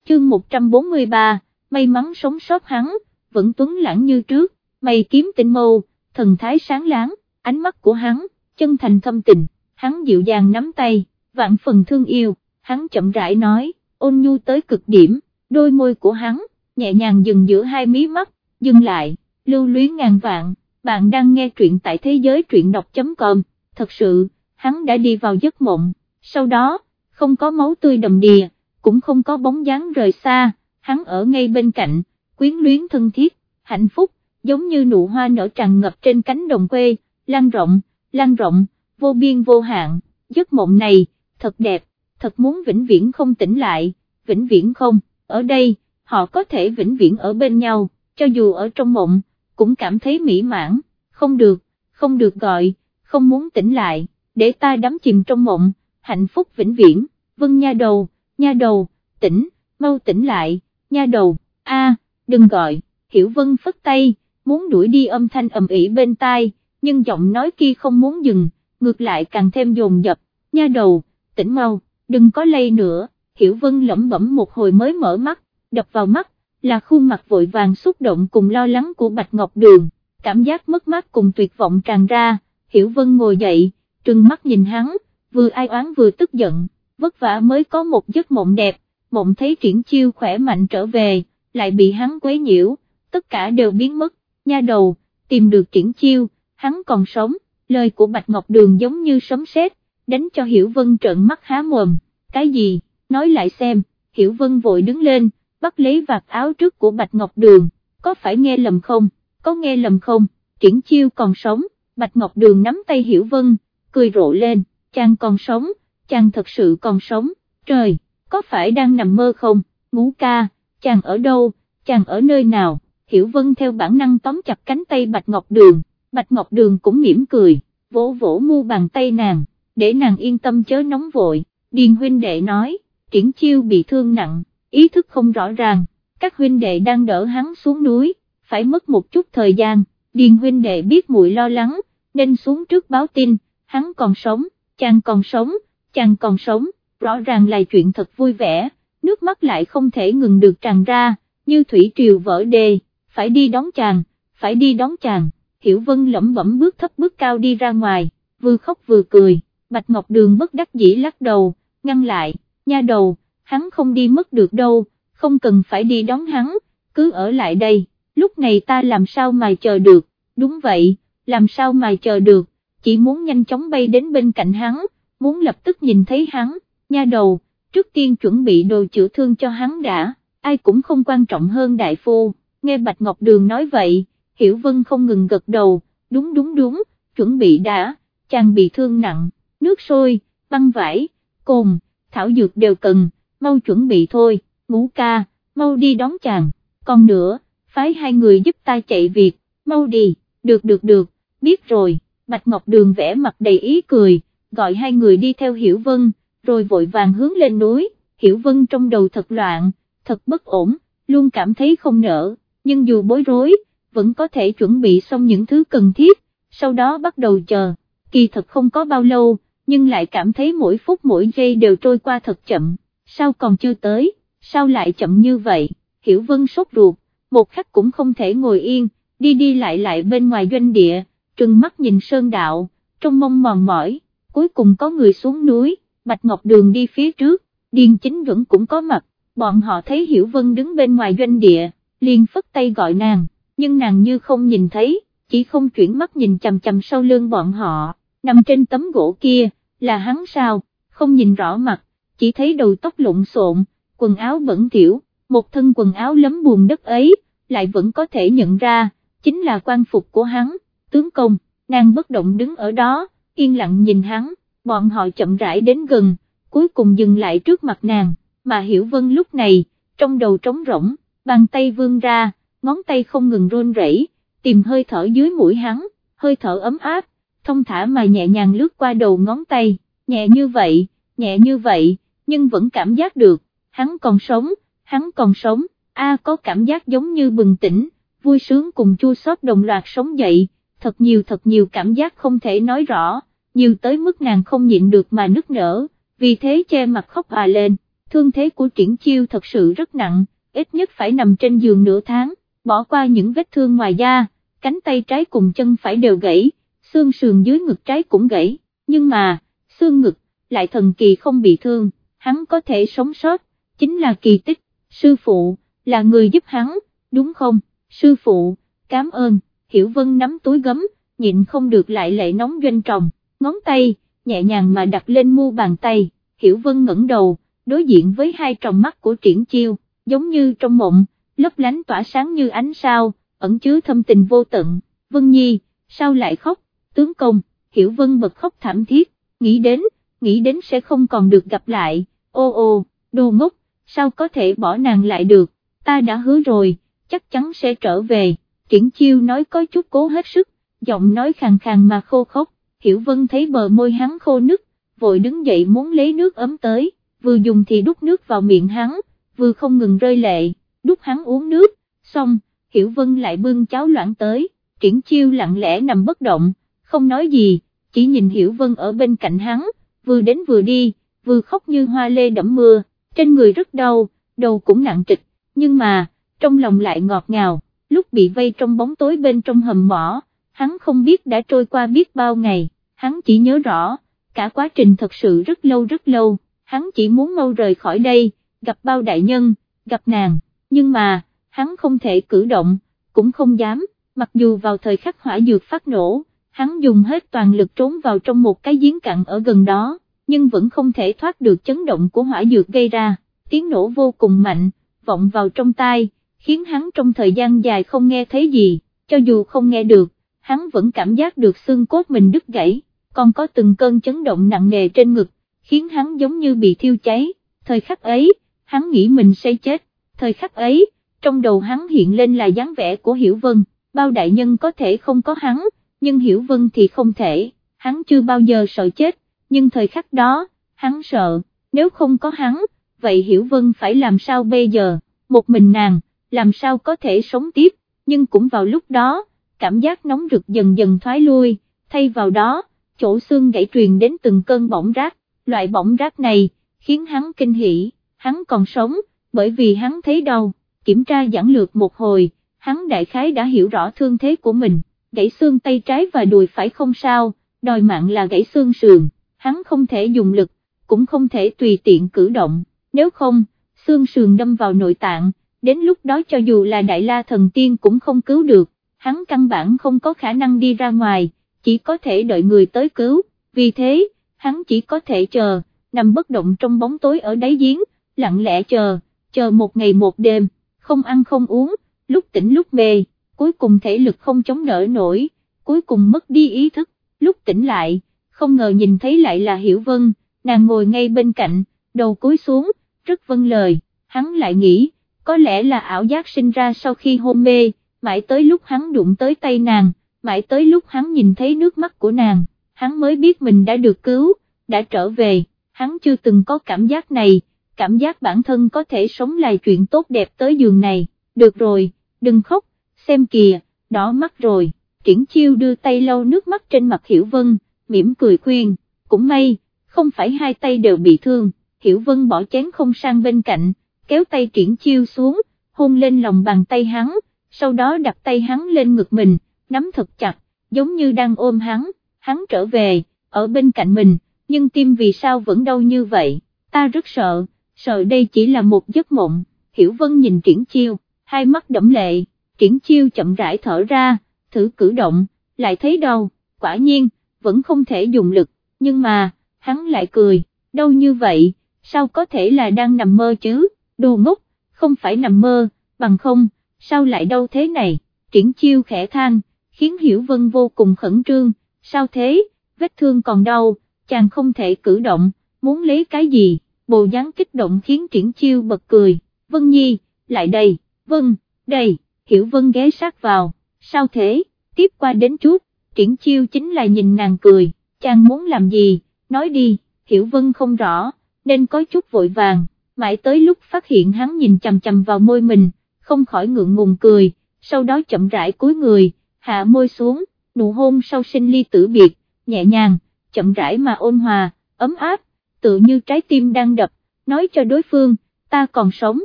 Chương 143, may mắn sống sót hắn, vẫn tuấn lãng như trước, mày kiếm tinh mâu, thần thái sáng láng, ánh mắt của hắn, chân thành thâm tình, hắn dịu dàng nắm tay, vạn phần thương yêu, hắn chậm rãi nói, ôn nhu tới cực điểm, đôi môi của hắn, nhẹ nhàng dừng giữa hai mí mắt, dừng lại, lưu luyến ngàn vạn, bạn đang nghe truyện tại thế giới truyện đọc.com, thật sự, hắn đã đi vào giấc mộng, sau đó, không có máu tươi đầm đìa, cũng không có bóng dáng rời xa, hắn ở ngay bên cạnh, quyến luyến thân thiết, hạnh phúc, giống như nụ hoa nở tràn ngập trên cánh đồng quê, lan rộng, lan rộng, vô biên vô hạn, giấc mộng này, thật đẹp, thật muốn vĩnh viễn không tỉnh lại, vĩnh viễn không, ở đây, họ có thể vĩnh viễn ở bên nhau, cho dù ở trong mộng, cũng cảm thấy mỹ mãn, không được, không được gọi, không muốn tỉnh lại, để ta đắm chìm trong mộng, hạnh phúc vĩnh viễn, vân nha đầu, nha đầu, tỉnh, mau tỉnh lại, nha đầu, a, đừng gọi, hiểu vân phất tay, muốn đuổi đi âm thanh ầm ĩ bên tai, nhưng giọng nói kia không muốn dừng, ngược lại càng thêm dồn dập, nha đầu, tỉnh mau, đừng có lây nữa, hiểu vân lẩm bẩm một hồi mới mở mắt, đập vào mắt, là khuôn mặt vội vàng xúc động cùng lo lắng của Bạch Ngọc Đường, cảm giác mất mát cùng tuyệt vọng tràn ra, hiểu vân ngồi dậy, trừng mắt nhìn hắn, vừa ai oán vừa tức giận, vất vả mới có một giấc mộng đẹp, mộng thấy triển chiêu khỏe mạnh trở về, lại bị hắn quấy nhiễu, tất cả đều biến mất, nha đầu, tìm được triển chiêu, hắn còn sống, lời của Bạch Ngọc Đường giống như sấm sét, đánh cho Hiểu Vân trợn mắt há mồm, cái gì, nói lại xem, Hiểu Vân vội đứng lên, bắt lấy vạt áo trước của Bạch Ngọc Đường, có phải nghe lầm không, có nghe lầm không, triển chiêu còn sống, Bạch Ngọc Đường nắm tay Hiểu Vân, cười rộ lên, chàng còn sống, chàng thật sự còn sống, trời, có phải đang nằm mơ không, ngũ ca, chàng ở đâu, chàng ở nơi nào, Hiểu Vân theo bản năng tóm chặt cánh tay Bạch Ngọc Đường, Bạch Ngọc Đường cũng mỉm cười, vỗ vỗ mu bàn tay nàng, để nàng yên tâm chớ nóng vội, Điền huynh đệ nói, triển chiêu bị thương nặng, ý thức không rõ ràng, các huynh đệ đang đỡ hắn xuống núi, phải mất một chút thời gian, Điền huynh đệ biết muội lo lắng, nên xuống trước báo tin, hắn còn sống, chàng còn sống, chàng còn sống, rõ ràng là chuyện thật vui vẻ, nước mắt lại không thể ngừng được tràn ra, như thủy triều vỡ đê, phải đi đón chàng, phải đi đón chàng, Hiểu Vân lẩm bẩm bước thấp bước cao đi ra ngoài, vừa khóc vừa cười, Bạch Ngọc Đường bất đắc dĩ lắc đầu, ngăn lại, nha đầu, hắn không đi mất được đâu, không cần phải đi đón hắn, cứ ở lại đây, lúc này ta làm sao mà chờ được, đúng vậy, làm sao mà chờ được, chỉ muốn nhanh chóng bay đến bên cạnh hắn, muốn lập tức nhìn thấy hắn, nha đầu, trước tiên chuẩn bị đồ chữa thương cho hắn đã, ai cũng không quan trọng hơn đại phu, nghe Bạch Ngọc Đường nói vậy, Hiểu Vân không ngừng gật đầu, đúng đúng đúng, chuẩn bị đã, chàng bị thương nặng, nước sôi, băng vải, cồn, thảo dược đều cần, mau chuẩn bị thôi, ngũ ca, mau đi đón chàng, còn nữa, phái hai người giúp ta chạy việc, mau đi, được được được, biết rồi, Bạch Ngọc Đường vẽ mặt đầy ý cười, gọi hai người đi theo Hiểu Vân, rồi vội vàng hướng lên núi, Hiểu Vân trong đầu thật loạn, thật bất ổn, luôn cảm thấy không nỡ, nhưng dù bối rối, vẫn có thể chuẩn bị xong những thứ cần thiết, sau đó bắt đầu chờ, kỳ thật không có bao lâu, nhưng lại cảm thấy mỗi phút mỗi giây đều trôi qua thật chậm, sao còn chưa tới, sao lại chậm như vậy, Hiểu Vân sốt ruột, một khắc cũng không thể ngồi yên, đi đi lại lại bên ngoài doanh địa, trừng mắt nhìn sơn đạo, trong mong mòn mỏi, cuối cùng có người xuống núi, Bạch Ngọc Đường đi phía trước, Điền Chính Duẩn cũng có mặt, bọn họ thấy Hiểu Vân đứng bên ngoài doanh địa, liền phất tay gọi nàng, nhưng nàng như không nhìn thấy, chỉ không chuyển mắt nhìn chầm chầm sau lưng bọn họ, nằm trên tấm gỗ kia, là hắn sao, không nhìn rõ mặt, chỉ thấy đầu tóc lộn xộn, quần áo bẩn thỉu, một thân quần áo lấm buồn đất ấy, lại vẫn có thể nhận ra, chính là quan phục của hắn, tướng công, nàng bất động đứng ở đó, yên lặng nhìn hắn, bọn họ chậm rãi đến gần, cuối cùng dừng lại trước mặt nàng, mà Hiểu Vân lúc này, trong đầu trống rỗng, bàn tay vươn ra, ngón tay không ngừng run rẩy, tìm hơi thở dưới mũi hắn, hơi thở ấm áp, thông thả mà nhẹ nhàng lướt qua đầu ngón tay, nhẹ như vậy, nhẹ như vậy, nhưng vẫn cảm giác được, hắn còn sống, hắn còn sống, a có cảm giác giống như bừng tỉnh, vui sướng cùng chua xót đồng loạt sống dậy, thật nhiều thật nhiều cảm giác không thể nói rõ, nhiều tới mức nàng không nhịn được mà nức nở, vì thế che mặt khóc à lên, thương thế của triển chiêu thật sự rất nặng, ít nhất phải nằm trên giường nửa tháng, bỏ qua những vết thương ngoài da, cánh tay trái cùng chân phải đều gãy, xương sườn dưới ngực trái cũng gãy, nhưng mà, xương ngực, lại thần kỳ không bị thương, hắn có thể sống sót, chính là kỳ tích, sư phụ, là người giúp hắn, đúng không, sư phụ, cảm ơn, Hiểu Vân nắm túi gấm, nhịn không được lại lệ nóng doanh tròng, ngón tay, nhẹ nhàng mà đặt lên mu bàn tay, Hiểu Vân ngẩng đầu, đối diện với hai tròng mắt của triển chiêu, giống như trong mộng, lấp lánh tỏa sáng như ánh sao, ẩn chứa thâm tình vô tận, Vân Nhi, sao lại khóc, tướng công, Hiểu Vân bật khóc thảm thiết, nghĩ đến, nghĩ đến sẽ không còn được gặp lại, ô ô, đồ ngốc, sao có thể bỏ nàng lại được, ta đã hứa rồi, chắc chắn sẽ trở về, triển chiêu nói có chút cố hết sức, giọng nói khàn khàn mà khô khốc, Hiểu Vân thấy bờ môi hắn khô nứt, vội đứng dậy muốn lấy nước ấm tới, vừa dùng thì đút nước vào miệng hắn, vừa không ngừng rơi lệ, đút hắn uống nước, xong, Hiểu Vân lại bưng cháo loãng tới, triển chiêu lặng lẽ nằm bất động, không nói gì, chỉ nhìn Hiểu Vân ở bên cạnh hắn, vừa đến vừa đi, vừa khóc như hoa lê đẫm mưa, trên người rất đau, đầu cũng nặng trịch, nhưng mà, trong lòng lại ngọt ngào, lúc bị vây trong bóng tối bên trong hầm mỏ, hắn không biết đã trôi qua biết bao ngày, hắn chỉ nhớ rõ, cả quá trình thật sự rất lâu rất lâu, hắn chỉ muốn mau rời khỏi đây, gặp bao đại nhân, gặp nàng, nhưng mà, hắn không thể cử động, cũng không dám, mặc dù vào thời khắc hỏa dược phát nổ, hắn dùng hết toàn lực trốn vào trong một cái giếng cặn ở gần đó, nhưng vẫn không thể thoát được chấn động của hỏa dược gây ra, tiếng nổ vô cùng mạnh, vọng vào trong tai, khiến hắn trong thời gian dài không nghe thấy gì, cho dù không nghe được, hắn vẫn cảm giác được xương cốt mình đứt gãy, còn có từng cơn chấn động nặng nề trên ngực, khiến hắn giống như bị thiêu cháy, thời khắc ấy, hắn nghĩ mình sẽ chết, thời khắc ấy, trong đầu hắn hiện lên là dáng vẻ của Hiểu Vân, bao đại nhân có thể không có hắn, nhưng Hiểu Vân thì không thể, hắn chưa bao giờ sợ chết, nhưng thời khắc đó, hắn sợ, nếu không có hắn, vậy Hiểu Vân phải làm sao bây giờ, một mình nàng, làm sao có thể sống tiếp, nhưng cũng vào lúc đó, cảm giác nóng rực dần dần thoái lui, thay vào đó, chỗ xương gãy truyền đến từng cơn bỏng rác, loại bỏng rác này, khiến hắn kinh hỉ, hắn còn sống, bởi vì hắn thấy đau, kiểm tra giảng lược một hồi, hắn đại khái đã hiểu rõ thương thế của mình, gãy xương tay trái và đùi phải không sao, đòi mạng là gãy xương sườn, hắn không thể dùng lực, cũng không thể tùy tiện cử động, nếu không, xương sườn đâm vào nội tạng, đến lúc đó cho dù là đại la thần tiên cũng không cứu được, hắn căn bản không có khả năng đi ra ngoài, chỉ có thể đợi người tới cứu, vì thế, hắn chỉ có thể chờ, nằm bất động trong bóng tối ở đáy giếng, lặng lẽ chờ, chờ một ngày một đêm, không ăn không uống, lúc tỉnh lúc mê, cuối cùng thể lực không chống đỡ nổi, cuối cùng mất đi ý thức, lúc tỉnh lại, không ngờ nhìn thấy lại là Hiểu Vân, nàng ngồi ngay bên cạnh, đầu cúi xuống, rất vâng lời, hắn lại nghĩ, có lẽ là ảo giác sinh ra sau khi hôn mê, mãi tới lúc hắn đụng tới tay nàng, mãi tới lúc hắn nhìn thấy nước mắt của nàng, hắn mới biết mình đã được cứu, đã trở về, hắn chưa từng có cảm giác này, cảm giác bản thân có thể sống lại chuyện tốt đẹp tới giường này, được rồi, đừng khóc, xem kìa, đỏ mắt rồi, triển chiêu đưa tay lau nước mắt trên mặt Hiểu Vân, mỉm cười khuyên, cũng may, không phải hai tay đều bị thương, Hiểu Vân bỏ chén không sang bên cạnh, kéo tay triển chiêu xuống, hôn lên lòng bàn tay hắn, sau đó đặt tay hắn lên ngực mình, nắm thật chặt, giống như đang ôm hắn, hắn trở về, ở bên cạnh mình, nhưng tim vì sao vẫn đau như vậy, ta rất sợ, sợ đây chỉ là một giấc mộng, Hiểu Vân nhìn triển chiêu, hai mắt đẫm lệ, triển chiêu chậm rãi thở ra, thử cử động, lại thấy đau, quả nhiên, vẫn không thể dùng lực, nhưng mà, hắn lại cười, đau như vậy, sao có thể là đang nằm mơ chứ, đồ ngốc, không phải nằm mơ, bằng không, sao lại đau thế này, triển chiêu khẽ than, khiến Hiểu Vân vô cùng khẩn trương, sao thế, vết thương còn đau, chàng không thể cử động, muốn lấy cái gì, bộ dáng kích động khiến triển chiêu bật cười, Vân Nhi, lại đây, Vân, đây, Hiểu Vân ghé sát vào, sao thế, tiếp qua đến chút, triển chiêu chính là nhìn nàng cười, chàng muốn làm gì, nói đi, Hiểu Vân không rõ, nên có chút vội vàng, mãi tới lúc phát hiện hắn nhìn chầm chầm vào môi mình, không khỏi ngượng ngùng cười, sau đó chậm rãi cúi người, hạ môi xuống, nụ hôn sau sinh ly tử biệt, nhẹ nhàng, chậm rãi mà ôn hòa, ấm áp, tự như trái tim đang đập, nói cho đối phương, ta còn sống.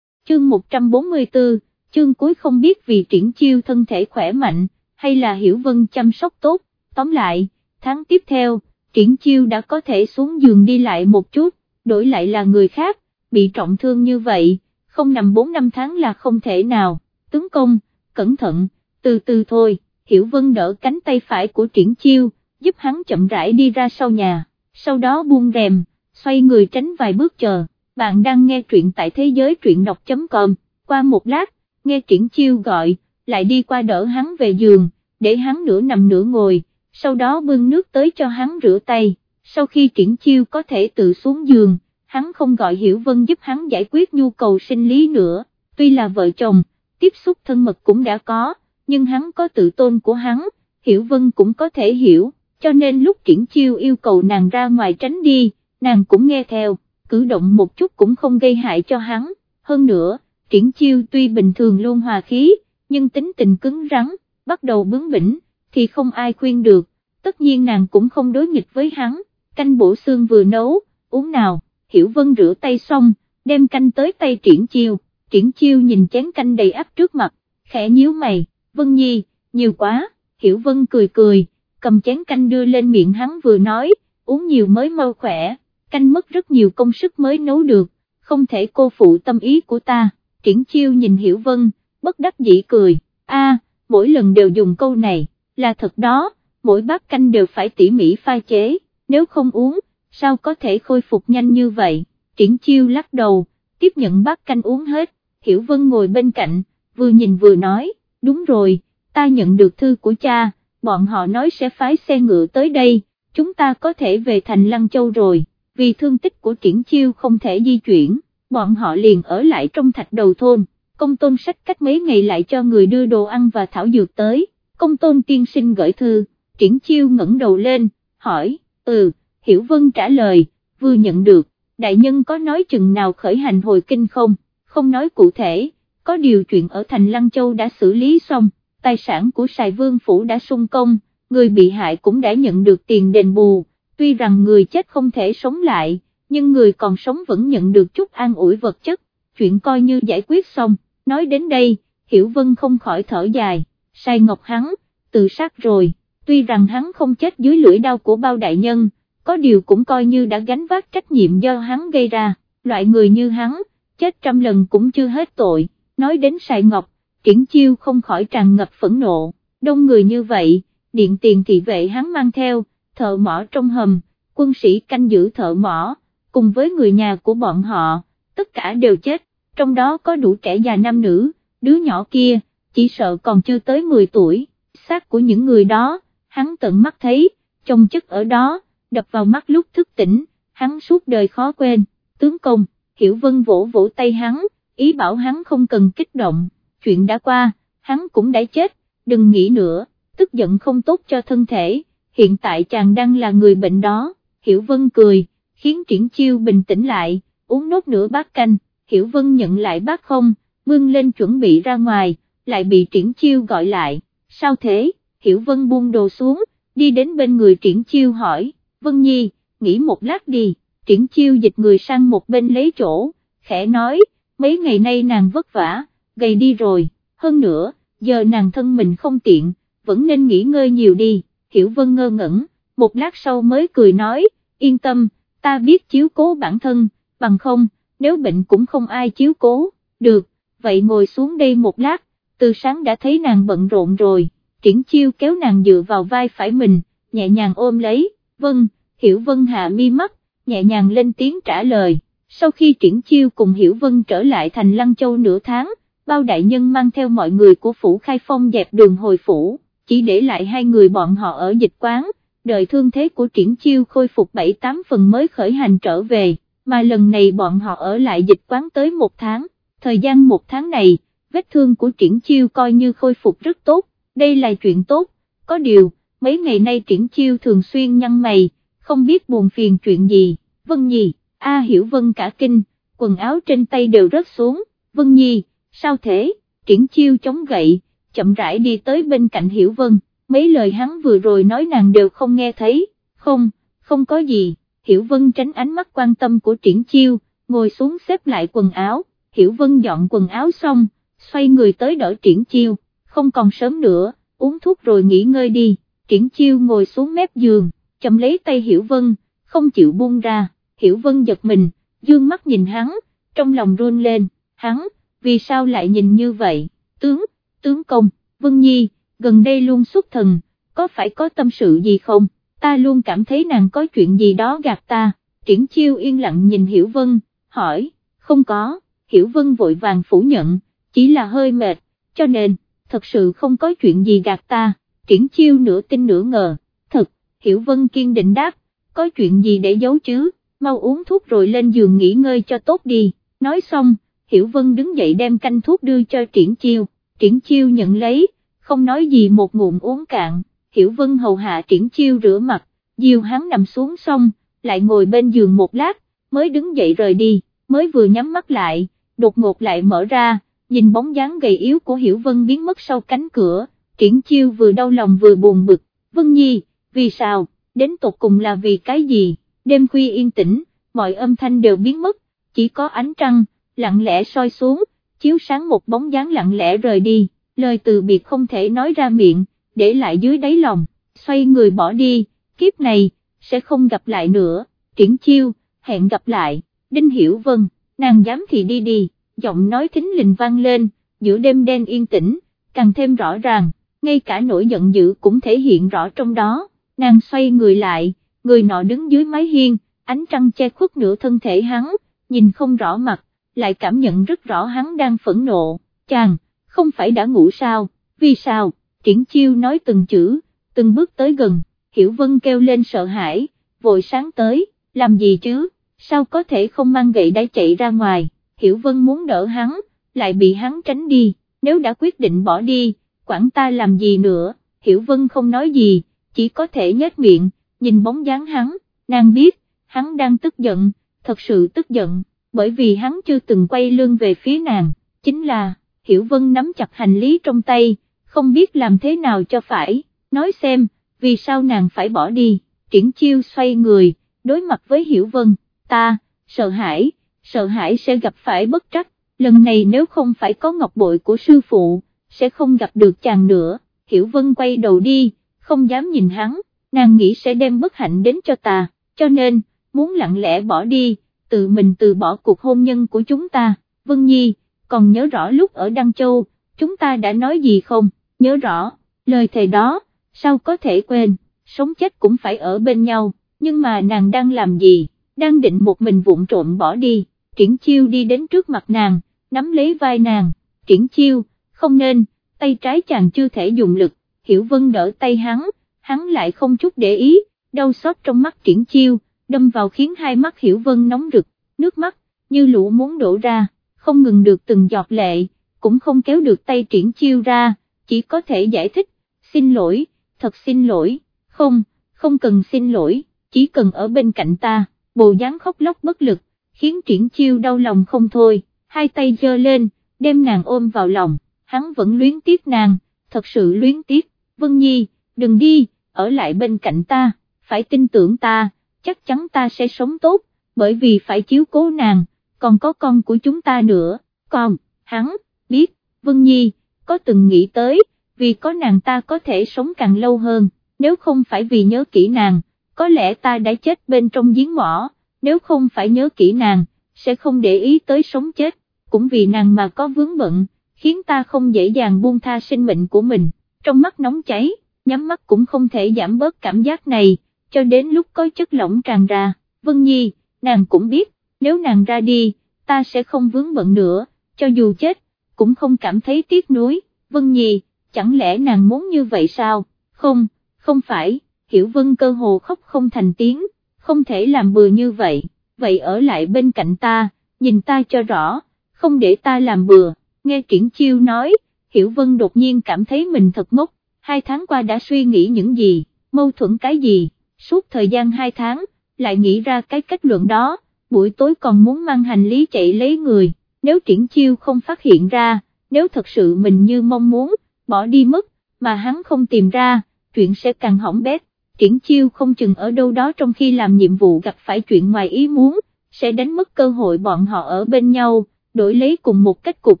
Chương 144, chương cuối không biết vì triển chiêu thân thể khỏe mạnh, hay là hiểu vân chăm sóc tốt, tóm lại, tháng tiếp theo, triển chiêu đã có thể xuống giường đi lại một chút, đổi lại là người khác, bị trọng thương như vậy, không nằm 4 năm tháng là không thể nào, tướng công, cẩn thận, từ từ thôi, hiểu vân đỡ cánh tay phải của triển chiêu, giúp hắn chậm rãi đi ra sau nhà, sau đó buông rèm, xoay người tránh vài bước chờ, bạn đang nghe truyện tại thế giới truyện đọc.com, qua một lát, nghe triển chiêu gọi, lại đi qua đỡ hắn về giường, để hắn nửa nằm nửa ngồi, sau đó bưng nước tới cho hắn rửa tay, sau khi triển chiêu có thể tự xuống giường, hắn không gọi Hiểu Vân giúp hắn giải quyết nhu cầu sinh lý nữa, tuy là vợ chồng, tiếp xúc thân mật cũng đã có, nhưng hắn có tự tôn của hắn, Hiểu Vân cũng có thể hiểu, cho nên lúc triển chiêu yêu cầu nàng ra ngoài tránh đi, nàng cũng nghe theo, cử động một chút cũng không gây hại cho hắn, hơn nữa, triển chiêu tuy bình thường luôn hòa khí, nhưng tính tình cứng rắn, bắt đầu bướng bỉnh, thì không ai khuyên được, tất nhiên nàng cũng không đối nghịch với hắn, canh bổ xương vừa nấu, uống nào, Hiểu Vân rửa tay xong, đem canh tới tay triển chiêu, triển chiêu nhìn chén canh đầy áp trước mặt, khẽ nhíu mày, Vân Nhi, nhiều quá, Hiểu Vân cười cười, cầm chén canh đưa lên miệng hắn vừa nói, uống nhiều mới mau khỏe, canh mất rất nhiều công sức mới nấu được, không thể cô phụ tâm ý của ta, triển chiêu nhìn Hiểu Vân, bất đắc dĩ cười, a, mỗi lần đều dùng câu này, là thật đó, mỗi bát canh đều phải tỉ mỉ pha chế, nếu không uống, sao có thể khôi phục nhanh như vậy, triển chiêu lắc đầu, tiếp nhận bát canh uống hết, Hiểu Vân ngồi bên cạnh, vừa nhìn vừa nói, đúng rồi, ta nhận được thư của cha, bọn họ nói sẽ phái xe ngựa tới đây, chúng ta có thể về thành Lăng Châu rồi, vì thương tích của triển chiêu không thể di chuyển, bọn họ liền ở lại trong thạch đầu thôn, công tôn sách cách mấy ngày lại cho người đưa đồ ăn và thảo dược tới, công tôn tiên sinh gửi thư, triển chiêu ngẩng đầu lên, hỏi, ừ, Hiểu Vân trả lời, vừa nhận được, đại nhân có nói chừng nào khởi hành hồi kinh không, không nói cụ thể, có điều chuyện ở thành Lăng Châu đã xử lý xong, tài sản của Sài Vương Phủ đã sung công, người bị hại cũng đã nhận được tiền đền bù, tuy rằng người chết không thể sống lại, nhưng người còn sống vẫn nhận được chút an ủi vật chất, chuyện coi như giải quyết xong, nói đến đây, Hiểu Vân không khỏi thở dài, Sai Ngọc hắn, tự sát rồi, tuy rằng hắn không chết dưới lưỡi đau của bao đại nhân, có điều cũng coi như đã gánh vác trách nhiệm do hắn gây ra, loại người như hắn, chết trăm lần cũng chưa hết tội, nói đến Sài Ngọc, triển chiêu không khỏi tràn ngập phẫn nộ, đông người như vậy, điện tiền thị vệ hắn mang theo, thợ mỏ trong hầm, quân sĩ canh giữ thợ mỏ, cùng với người nhà của bọn họ, tất cả đều chết, trong đó có đủ trẻ già nam nữ, đứa nhỏ kia, chỉ sợ còn chưa tới 10 tuổi, xác của những người đó, hắn tận mắt thấy, chồng chất ở đó, đập vào mắt lúc thức tỉnh, hắn suốt đời khó quên, tướng công, Hiểu Vân vỗ vỗ tay hắn, ý bảo hắn không cần kích động, chuyện đã qua, hắn cũng đã chết, đừng nghĩ nữa, tức giận không tốt cho thân thể, hiện tại chàng đang là người bệnh đó, Hiểu Vân cười, khiến triển chiêu bình tĩnh lại, uống nốt nửa bát canh, Hiểu Vân nhận lại bát không, bưng lên chuẩn bị ra ngoài, lại bị triển chiêu gọi lại, sao thế, Hiểu Vân buông đồ xuống, đi đến bên người triển chiêu hỏi, Vân Nhi, nghỉ một lát đi, triển chiêu dịch người sang một bên lấy chỗ, khẽ nói, mấy ngày nay nàng vất vả, gầy đi rồi, hơn nữa, giờ nàng thân mình không tiện, vẫn nên nghỉ ngơi nhiều đi, Hiểu Vân ngơ ngẩn, một lát sau mới cười nói, yên tâm, ta biết chiếu cố bản thân, bằng không, nếu bệnh cũng không ai chiếu cố, được, vậy ngồi xuống đây một lát, từ sáng đã thấy nàng bận rộn rồi, triển chiêu kéo nàng dựa vào vai phải mình, nhẹ nhàng ôm lấy, vâng, Hiểu Vân hạ mi mắt, nhẹ nhàng lên tiếng trả lời, sau khi triển chiêu cùng Hiểu Vân trở lại thành Lăng Châu nửa tháng, bao đại nhân mang theo mọi người của phủ khai phong dẹp đường hồi phủ, chỉ để lại hai người bọn họ ở dịch quán, đợi thương thế của triển chiêu khôi phục 7-8 phần mới khởi hành trở về, mà lần này bọn họ ở lại dịch quán tới một tháng, thời gian một tháng này, vết thương của triển chiêu coi như khôi phục rất tốt, đây là chuyện tốt, có điều, mấy ngày nay triển chiêu thường xuyên nhăn mày, không biết buồn phiền chuyện gì, Vân Nhi, A Hiểu Vân cả kinh, quần áo trên tay đều rớt xuống, Vân Nhi, sao thế, triển chiêu chống gậy, chậm rãi đi tới bên cạnh Hiểu Vân, mấy lời hắn vừa rồi nói nàng đều không nghe thấy, không, không có gì, Hiểu Vân tránh ánh mắt quan tâm của triển chiêu, ngồi xuống xếp lại quần áo, Hiểu Vân dọn quần áo xong, xoay người tới đỡ triển chiêu, không còn sớm nữa, uống thuốc rồi nghỉ ngơi đi, triển chiêu ngồi xuống mép giường, chậm lấy tay Hiểu Vân, không chịu buông ra, Hiểu Vân giật mình, dương mắt nhìn hắn, trong lòng run lên, hắn, vì sao lại nhìn như vậy, tướng, tướng công, Vân Nhi, gần đây luôn xuất thần, có phải có tâm sự gì không, ta luôn cảm thấy nàng có chuyện gì đó gạt ta, triển chiêu yên lặng nhìn Hiểu Vân, hỏi, không có, Hiểu Vân vội vàng phủ nhận, chỉ là hơi mệt, cho nên, thật sự không có chuyện gì gạt ta, triển chiêu nửa tin nửa ngờ, thật, Hiểu Vân kiên định đáp, có chuyện gì để giấu chứ, mau uống thuốc rồi lên giường nghỉ ngơi cho tốt đi, nói xong, Hiểu Vân đứng dậy đem canh thuốc đưa cho triển chiêu, triển chiêu nhận lấy, không nói gì một ngụm uống cạn, Hiểu Vân hầu hạ triển chiêu rửa mặt, diều hắn nằm xuống xong, lại ngồi bên giường một lát, mới đứng dậy rời đi, mới vừa nhắm mắt lại, đột ngột lại mở ra, nhìn bóng dáng gầy yếu của Hiểu Vân biến mất sau cánh cửa, triển chiêu vừa đau lòng vừa buồn bực, Vân Nhi, vì sao, đến tột cùng là vì cái gì, đêm khuya yên tĩnh, mọi âm thanh đều biến mất, chỉ có ánh trăng, lặng lẽ soi xuống, chiếu sáng một bóng dáng lặng lẽ rời đi, lời từ biệt không thể nói ra miệng, để lại dưới đáy lòng, xoay người bỏ đi, kiếp này, sẽ không gặp lại nữa, triển chiêu, hẹn gặp lại, Đinh Hiểu Vân, nàng dám thì đi đi, giọng nói thính lình vang lên, giữa đêm đen yên tĩnh, càng thêm rõ ràng, ngay cả nỗi giận dữ cũng thể hiện rõ trong đó, nàng xoay người lại, người nọ đứng dưới mái hiên, ánh trăng che khuất nửa thân thể hắn, nhìn không rõ mặt, lại cảm nhận rất rõ hắn đang phẫn nộ, chàng, không phải đã ngủ sao, vì sao, triển chiêu nói từng chữ, từng bước tới gần, hiểu vân kêu lên sợ hãi, vội sáng tới, làm gì chứ, sao có thể không mang gậy đáy chạy ra ngoài, hiểu vân muốn đỡ hắn, lại bị hắn tránh đi, nếu đã quyết định bỏ đi, quản ta làm gì nữa, hiểu vân không nói gì, chỉ có thể nhếch miệng, nhìn bóng dáng hắn, nàng biết, hắn đang tức giận, thật sự tức giận bởi vì hắn chưa từng quay lưng về phía nàng, chính là, Hiểu Vân nắm chặt hành lý trong tay, không biết làm thế nào cho phải, nói xem, vì sao nàng phải bỏ đi, triển chiêu xoay người, đối mặt với Hiểu Vân, ta, sợ hãi, sợ hãi sẽ gặp phải bất trắc, lần này nếu không phải có ngọc bội của sư phụ, sẽ không gặp được chàng nữa, Hiểu Vân quay đầu đi, không dám nhìn hắn, nàng nghĩ sẽ đem bất hạnh đến cho ta, cho nên, muốn lặng lẽ bỏ đi tự mình từ bỏ cuộc hôn nhân của chúng ta, Vân Nhi, còn nhớ rõ lúc ở Đăng Châu, chúng ta đã nói gì không, nhớ rõ, lời thề đó, sao có thể quên, sống chết cũng phải ở bên nhau, nhưng mà nàng đang làm gì, đang định một mình vụng trộm bỏ đi, triển chiêu đi đến trước mặt nàng, nắm lấy vai nàng, triển chiêu, không nên, tay trái chàng chưa thể dùng lực, hiểu vân đỡ tay hắn, hắn lại không chút để ý, đau xót trong mắt triển chiêu, đâm vào khiến hai mắt Hiểu Vân nóng rực, nước mắt, như lũ muốn đổ ra, không ngừng được từng giọt lệ, cũng không kéo được tay triển chiêu ra, chỉ có thể giải thích, xin lỗi, thật xin lỗi, không, không cần xin lỗi, chỉ cần ở bên cạnh ta, bồ dáng khóc lóc bất lực, khiến triển chiêu đau lòng không thôi, hai tay giơ lên, đem nàng ôm vào lòng, hắn vẫn luyến tiếc nàng, thật sự luyến tiếc, Vân Nhi, đừng đi, ở lại bên cạnh ta, phải tin tưởng ta, chắc chắn ta sẽ sống tốt, bởi vì phải chiếu cố nàng, còn có con của chúng ta nữa, còn, hắn, biết, Vân Nhi, có từng nghĩ tới, vì có nàng ta có thể sống càng lâu hơn, nếu không phải vì nhớ kỹ nàng, có lẽ ta đã chết bên trong giếng mỏ, nếu không phải nhớ kỹ nàng, sẽ không để ý tới sống chết, cũng vì nàng mà có vướng bận, khiến ta không dễ dàng buông tha sinh mệnh của mình, trong mắt nóng cháy, nhắm mắt cũng không thể giảm bớt cảm giác này, cho đến lúc có chất lỏng tràn ra, Vân Nhi, nàng cũng biết, nếu nàng ra đi, ta sẽ không vướng bận nữa, cho dù chết, cũng không cảm thấy tiếc nuối, Vân Nhi, chẳng lẽ nàng muốn như vậy sao, không, không phải, Hiểu Vân cơ hồ khóc không thành tiếng, không thể làm bừa như vậy, vậy ở lại bên cạnh ta, nhìn ta cho rõ, không để ta làm bừa, nghe triển chiêu nói, Hiểu Vân đột nhiên cảm thấy mình thật ngốc, hai tháng qua đã suy nghĩ những gì, mâu thuẫn cái gì, suốt thời gian hai tháng, lại nghĩ ra cái kết luận đó, buổi tối còn muốn mang hành lý chạy lấy người, nếu triển chiêu không phát hiện ra, nếu thật sự mình như mong muốn, bỏ đi mất, mà hắn không tìm ra, chuyện sẽ càng hỏng bét, triển chiêu không chừng ở đâu đó trong khi làm nhiệm vụ gặp phải chuyện ngoài ý muốn, sẽ đánh mất cơ hội bọn họ ở bên nhau, đổi lấy cùng một kết cục,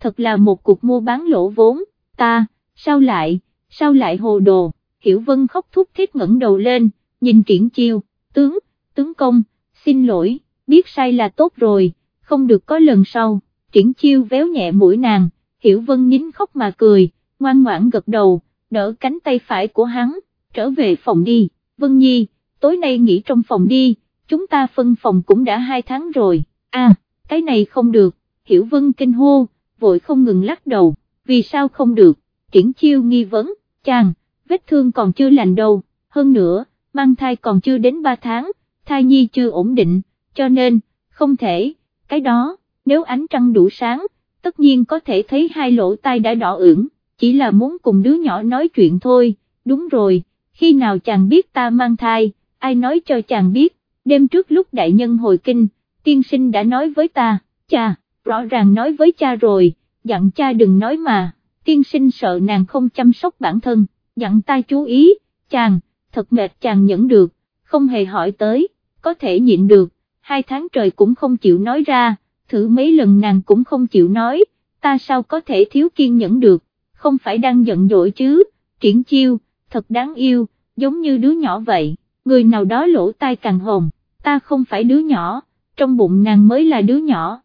thật là một cuộc mua bán lỗ vốn, ta, sao lại, sao lại hồ đồ, Hiểu Vân khóc thúc thiết ngẩng đầu lên, nhìn triển chiêu, tướng, tướng công, xin lỗi, biết sai là tốt rồi, không được có lần sau, triển chiêu véo nhẹ mũi nàng, Hiểu Vân nín khóc mà cười, ngoan ngoãn gật đầu, đỡ cánh tay phải của hắn, trở về phòng đi, Vân Nhi, tối nay nghỉ trong phòng đi, chúng ta phân phòng cũng đã hai tháng rồi, à, cái này không được, Hiểu Vân kinh hô, vội không ngừng lắc đầu, vì sao không được, triển chiêu nghi vấn, chàng, vết thương còn chưa lành đâu, hơn nữa, mang thai còn chưa đến 3 tháng, thai nhi chưa ổn định, cho nên, không thể, cái đó, nếu ánh trăng đủ sáng, tất nhiên có thể thấy hai lỗ tai đã đỏ ửng, chỉ là muốn cùng đứa nhỏ nói chuyện thôi, đúng rồi, khi nào chàng biết ta mang thai, ai nói cho chàng biết, đêm trước lúc đại nhân hồi kinh, tiên sinh đã nói với ta, cha, rõ ràng nói với cha rồi, dặn cha đừng nói mà, tiên sinh sợ nàng không chăm sóc bản thân, dặn ta chú ý, chàng, thật mệt chàng nhẫn được, không hề hỏi tới, có thể nhịn được, hai tháng trời cũng không chịu nói ra, thử mấy lần nàng cũng không chịu nói, ta sao có thể thiếu kiên nhẫn được, không phải đang giận dỗi chứ, triển chiêu, thật đáng yêu, giống như đứa nhỏ vậy, người nào đó lỗ tai càng hồn, ta không phải đứa nhỏ, trong bụng nàng mới là đứa nhỏ.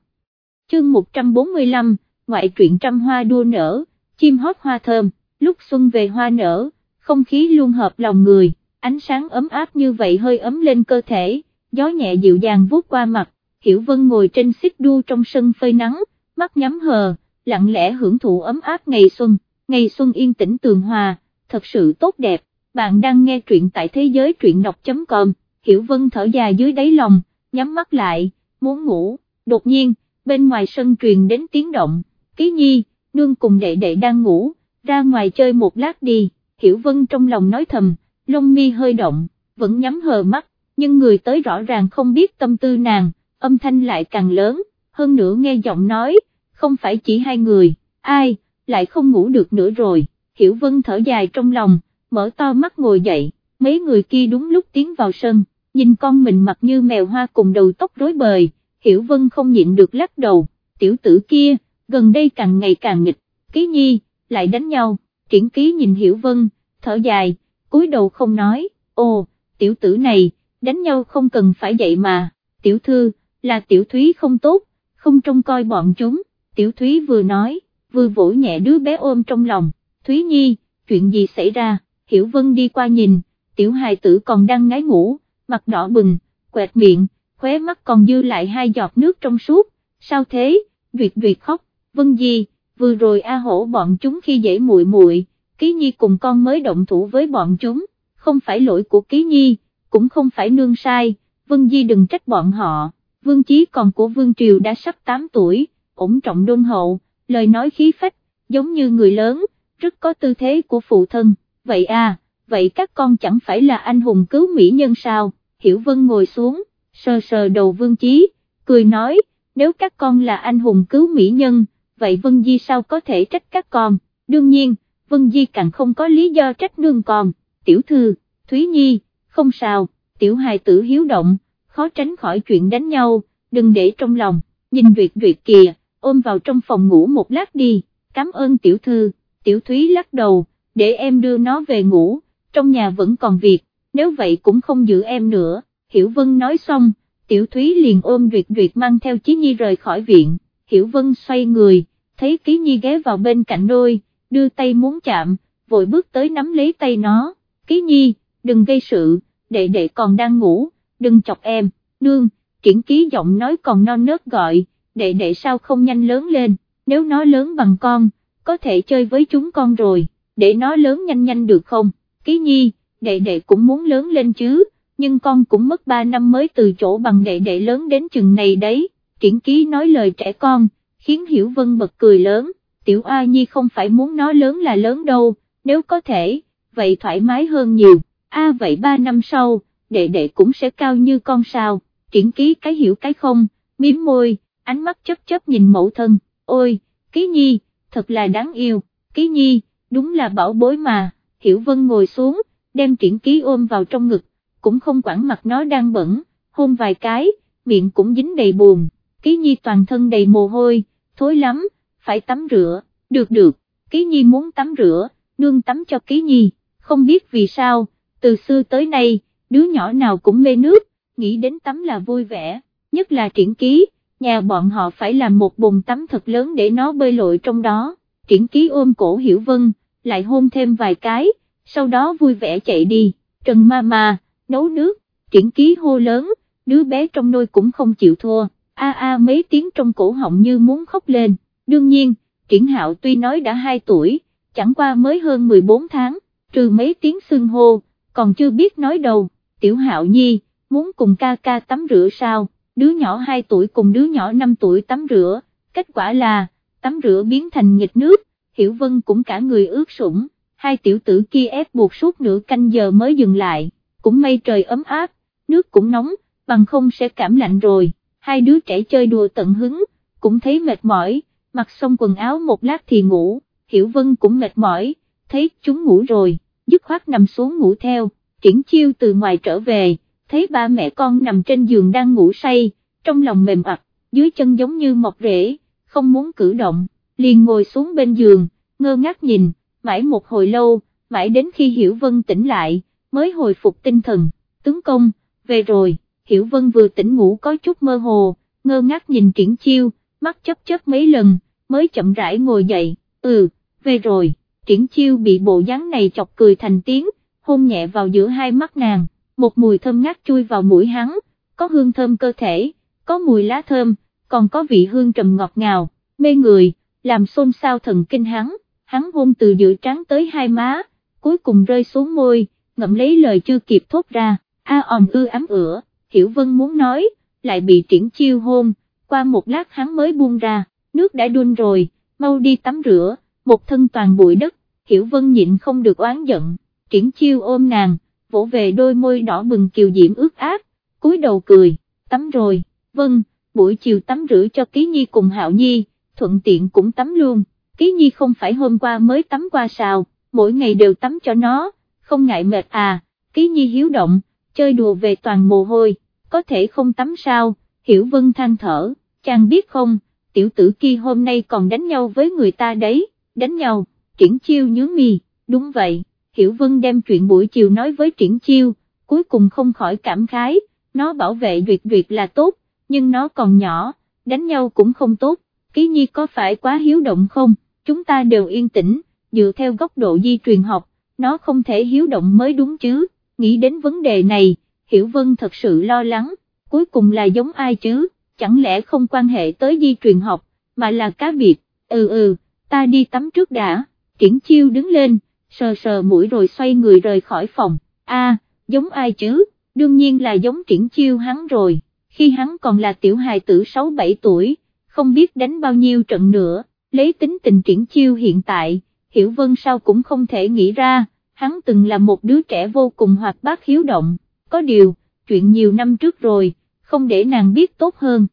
Chương 145, ngoại truyện trăm hoa đua nở, chim hót hoa thơm, lúc xuân về hoa nở, không khí luôn hợp lòng người, ánh sáng ấm áp như vậy hơi ấm lên cơ thể, gió nhẹ dịu dàng vuốt qua mặt, Hiểu Vân ngồi trên xích đu trong sân phơi nắng, mắt nhắm hờ, lặng lẽ hưởng thụ ấm áp ngày xuân, ngày xuân yên tĩnh tường hòa, thật sự tốt đẹp, bạn đang nghe truyện tại thế giới truyện đọc.com, Hiểu Vân thở dài dưới đáy lòng, nhắm mắt lại, muốn ngủ, đột nhiên, bên ngoài sân truyền đến tiếng động, ký nhi, nương cùng đệ đệ đang ngủ, ra ngoài chơi một lát đi, Hiểu Vân trong lòng nói thầm, lông mi hơi động, vẫn nhắm hờ mắt, nhưng người tới rõ ràng không biết tâm tư nàng, âm thanh lại càng lớn, hơn nữa nghe giọng nói, không phải chỉ hai người, ai, lại không ngủ được nữa rồi, Hiểu Vân thở dài trong lòng, mở to mắt ngồi dậy, mấy người kia đúng lúc tiến vào sân, nhìn con mình mặt như mèo hoa cùng đầu tóc rối bời, Hiểu Vân không nhịn được lắc đầu, tiểu tử kia, gần đây càng ngày càng nghịch, ký nhi, lại đánh nhau, triển ký nhìn Hiểu Vân, thở dài, cúi đầu không nói, ồ, tiểu tử này, đánh nhau không cần phải vậy mà, tiểu thư, là tiểu thúy không tốt, không trông coi bọn chúng, tiểu thúy vừa nói, vừa vỗ nhẹ đứa bé ôm trong lòng, thúy nhi, chuyện gì xảy ra, hiểu vân đi qua nhìn, tiểu hài tử còn đang ngái ngủ, mặt đỏ bừng, quẹt miệng, khóe mắt còn dư lại hai giọt nước trong suốt, sao thế, duyệt duyệt khóc, vân gì, vừa rồi A hổ bọn chúng khi dễ muội muội, ký nhi cùng con mới động thủ với bọn chúng, không phải lỗi của ký nhi, cũng không phải nương sai, vân di đừng trách bọn họ, vương chí còn của vương triều đã sắp 8 tuổi, ổn trọng đôn hậu, lời nói khí phách, giống như người lớn, rất có tư thế của phụ thân, vậy à, vậy các con chẳng phải là anh hùng cứu mỹ nhân sao, hiểu vân ngồi xuống, sờ sờ đầu vương chí, cười nói, nếu các con là anh hùng cứu mỹ nhân, vậy Vân Di sao có thể trách các con, đương nhiên, Vân Di càng không có lý do trách nương con, tiểu thư, Thúy Nhi, không sao, tiểu hài tử hiếu động, khó tránh khỏi chuyện đánh nhau, đừng để trong lòng, nhìn duyệt duyệt kìa, ôm vào trong phòng ngủ một lát đi, cảm ơn tiểu thư, tiểu Thúy lắc đầu, để em đưa nó về ngủ, trong nhà vẫn còn việc, nếu vậy cũng không giữ em nữa, Hiểu Vân nói xong, tiểu Thúy liền ôm duyệt duyệt mang theo Chí Nhi rời khỏi viện, Hiểu Vân xoay người, thấy Ký Nhi ghé vào bên cạnh đôi, đưa tay muốn chạm, vội bước tới nắm lấy tay nó, Ký Nhi, đừng gây sự, đệ đệ còn đang ngủ, đừng chọc em, nương, triển ký giọng nói còn non nớt gọi, đệ đệ sao không nhanh lớn lên, nếu nó lớn bằng con, có thể chơi với chúng con rồi, để nó lớn nhanh nhanh được không, Ký Nhi, đệ đệ cũng muốn lớn lên chứ, nhưng con cũng mất 3 năm mới từ chỗ bằng đệ đệ lớn đến chừng này đấy, triển ký nói lời trẻ con, khiến Hiểu Vân bật cười lớn, tiểu A Nhi không phải muốn nó lớn là lớn đâu, nếu có thể, vậy thoải mái hơn nhiều, a vậy 3 năm sau, đệ đệ cũng sẽ cao như con sao, triển ký cái hiểu cái không, miếm môi, ánh mắt chấp chấp nhìn mẫu thân, ôi, ký nhi, thật là đáng yêu, ký nhi, đúng là bảo bối mà, hiểu vân ngồi xuống, đem triển ký ôm vào trong ngực, cũng không quản mặt nó đang bẩn, hôn vài cái, miệng cũng dính đầy buồn, ký nhi toàn thân đầy mồ hôi, thối lắm, phải tắm rửa, được được, ký nhi muốn tắm rửa, nương tắm cho ký nhi, không biết vì sao, từ xưa tới nay, đứa nhỏ nào cũng mê nước, nghĩ đến tắm là vui vẻ, nhất là triển ký, nhà bọn họ phải làm một bồn tắm thật lớn để nó bơi lội trong đó, triển ký ôm cổ Hiểu Vân, lại hôn thêm vài cái, sau đó vui vẻ chạy đi, Trần ma ma, nấu nước, triển ký hô lớn, đứa bé trong nôi cũng không chịu thua, a a mấy tiếng trong cổ họng như muốn khóc lên, đương nhiên, triển hạo tuy nói đã 2 tuổi, chẳng qua mới hơn 14 tháng, trừ mấy tiếng xưng hô, còn chưa biết nói đâu, tiểu hạo nhi, muốn cùng ca ca tắm rửa sao, đứa nhỏ 2 tuổi cùng đứa nhỏ 5 tuổi tắm rửa, kết quả là, tắm rửa biến thành nghịch nước, Hiểu Vân cũng cả người ướt sũng, hai tiểu tử kia ép buộc suốt nửa canh giờ mới dừng lại, cũng may trời ấm áp, nước cũng nóng, bằng không sẽ cảm lạnh rồi, hai đứa trẻ chơi đùa tận hứng, cũng thấy mệt mỏi, mặc xong quần áo một lát thì ngủ, Hiểu Vân cũng mệt mỏi, thấy chúng ngủ rồi, dứt khoát nằm xuống ngủ theo, triển chiêu từ ngoài trở về, thấy ba mẹ con nằm trên giường đang ngủ say, trong lòng mềm ặt, dưới chân giống như mọc rễ, không muốn cử động, liền ngồi xuống bên giường, ngơ ngác nhìn, mãi một hồi lâu, mãi đến khi Hiểu Vân tỉnh lại, mới hồi phục tinh thần, tướng công, về rồi, Hiểu Vân vừa tỉnh ngủ có chút mơ hồ, ngơ ngác nhìn triển chiêu, mắt chấp chấp mấy lần, mới chậm rãi ngồi dậy, ừ, về rồi, triển chiêu bị bộ dáng này chọc cười thành tiếng, hôn nhẹ vào giữa hai mắt nàng, một mùi thơm ngát chui vào mũi hắn, có hương thơm cơ thể, có mùi lá thơm, còn có vị hương trầm ngọt ngào, mê người, làm xôn xao thần kinh hắn, hắn hôn từ giữa trán tới hai má, cuối cùng rơi xuống môi, ngậm lấy lời chưa kịp thốt ra, a ồm ư ám ửa, hiểu vân muốn nói, lại bị triển chiêu hôn, qua một lát hắn mới buông ra, nước đã đun rồi, mau đi tắm rửa, một thân toàn bụi đất, hiểu vân nhịn không được oán giận, triển chiêu ôm nàng, vỗ về đôi môi đỏ bừng kiều diễm ướt át, cúi đầu cười, tắm rồi, vâng, buổi chiều tắm rửa cho Ký Nhi cùng Hạo Nhi, thuận tiện cũng tắm luôn, Ký Nhi không phải hôm qua mới tắm qua sao, mỗi ngày đều tắm cho nó, không ngại mệt à, Ký Nhi hiếu động, chơi đùa về toàn mồ hôi, có thể không tắm sao, Hiểu Vân than thở, chàng biết không, tiểu tử kia hôm nay còn đánh nhau với người ta đấy, đánh nhau, triển chiêu nhướng mì, đúng vậy, Hiểu Vân đem chuyện buổi chiều nói với triển chiêu, cuối cùng không khỏi cảm khái, nó bảo vệ duyệt duyệt là tốt, nhưng nó còn nhỏ, đánh nhau cũng không tốt, ký nhi có phải quá hiếu động không, chúng ta đều yên tĩnh, dựa theo góc độ di truyền học, nó không thể hiếu động mới đúng chứ, nghĩ đến vấn đề này, Hiểu Vân thật sự lo lắng, cuối cùng là giống ai chứ, chẳng lẽ không quan hệ tới di truyền học, mà là cá biệt, ừ ừ, ta đi tắm trước đã, triển chiêu đứng lên, sờ sờ mũi rồi xoay người rời khỏi phòng, a giống ai chứ, đương nhiên là giống triển chiêu hắn rồi, khi hắn còn là tiểu hài tử 6-7 tuổi, không biết đánh bao nhiêu trận nữa, lấy tính tình triển chiêu hiện tại, Hiểu Vân sao cũng không thể nghĩ ra, hắn từng là một đứa trẻ vô cùng hoạt bát hiếu động, có điều, chuyện nhiều năm trước rồi, không để nàng biết tốt hơn,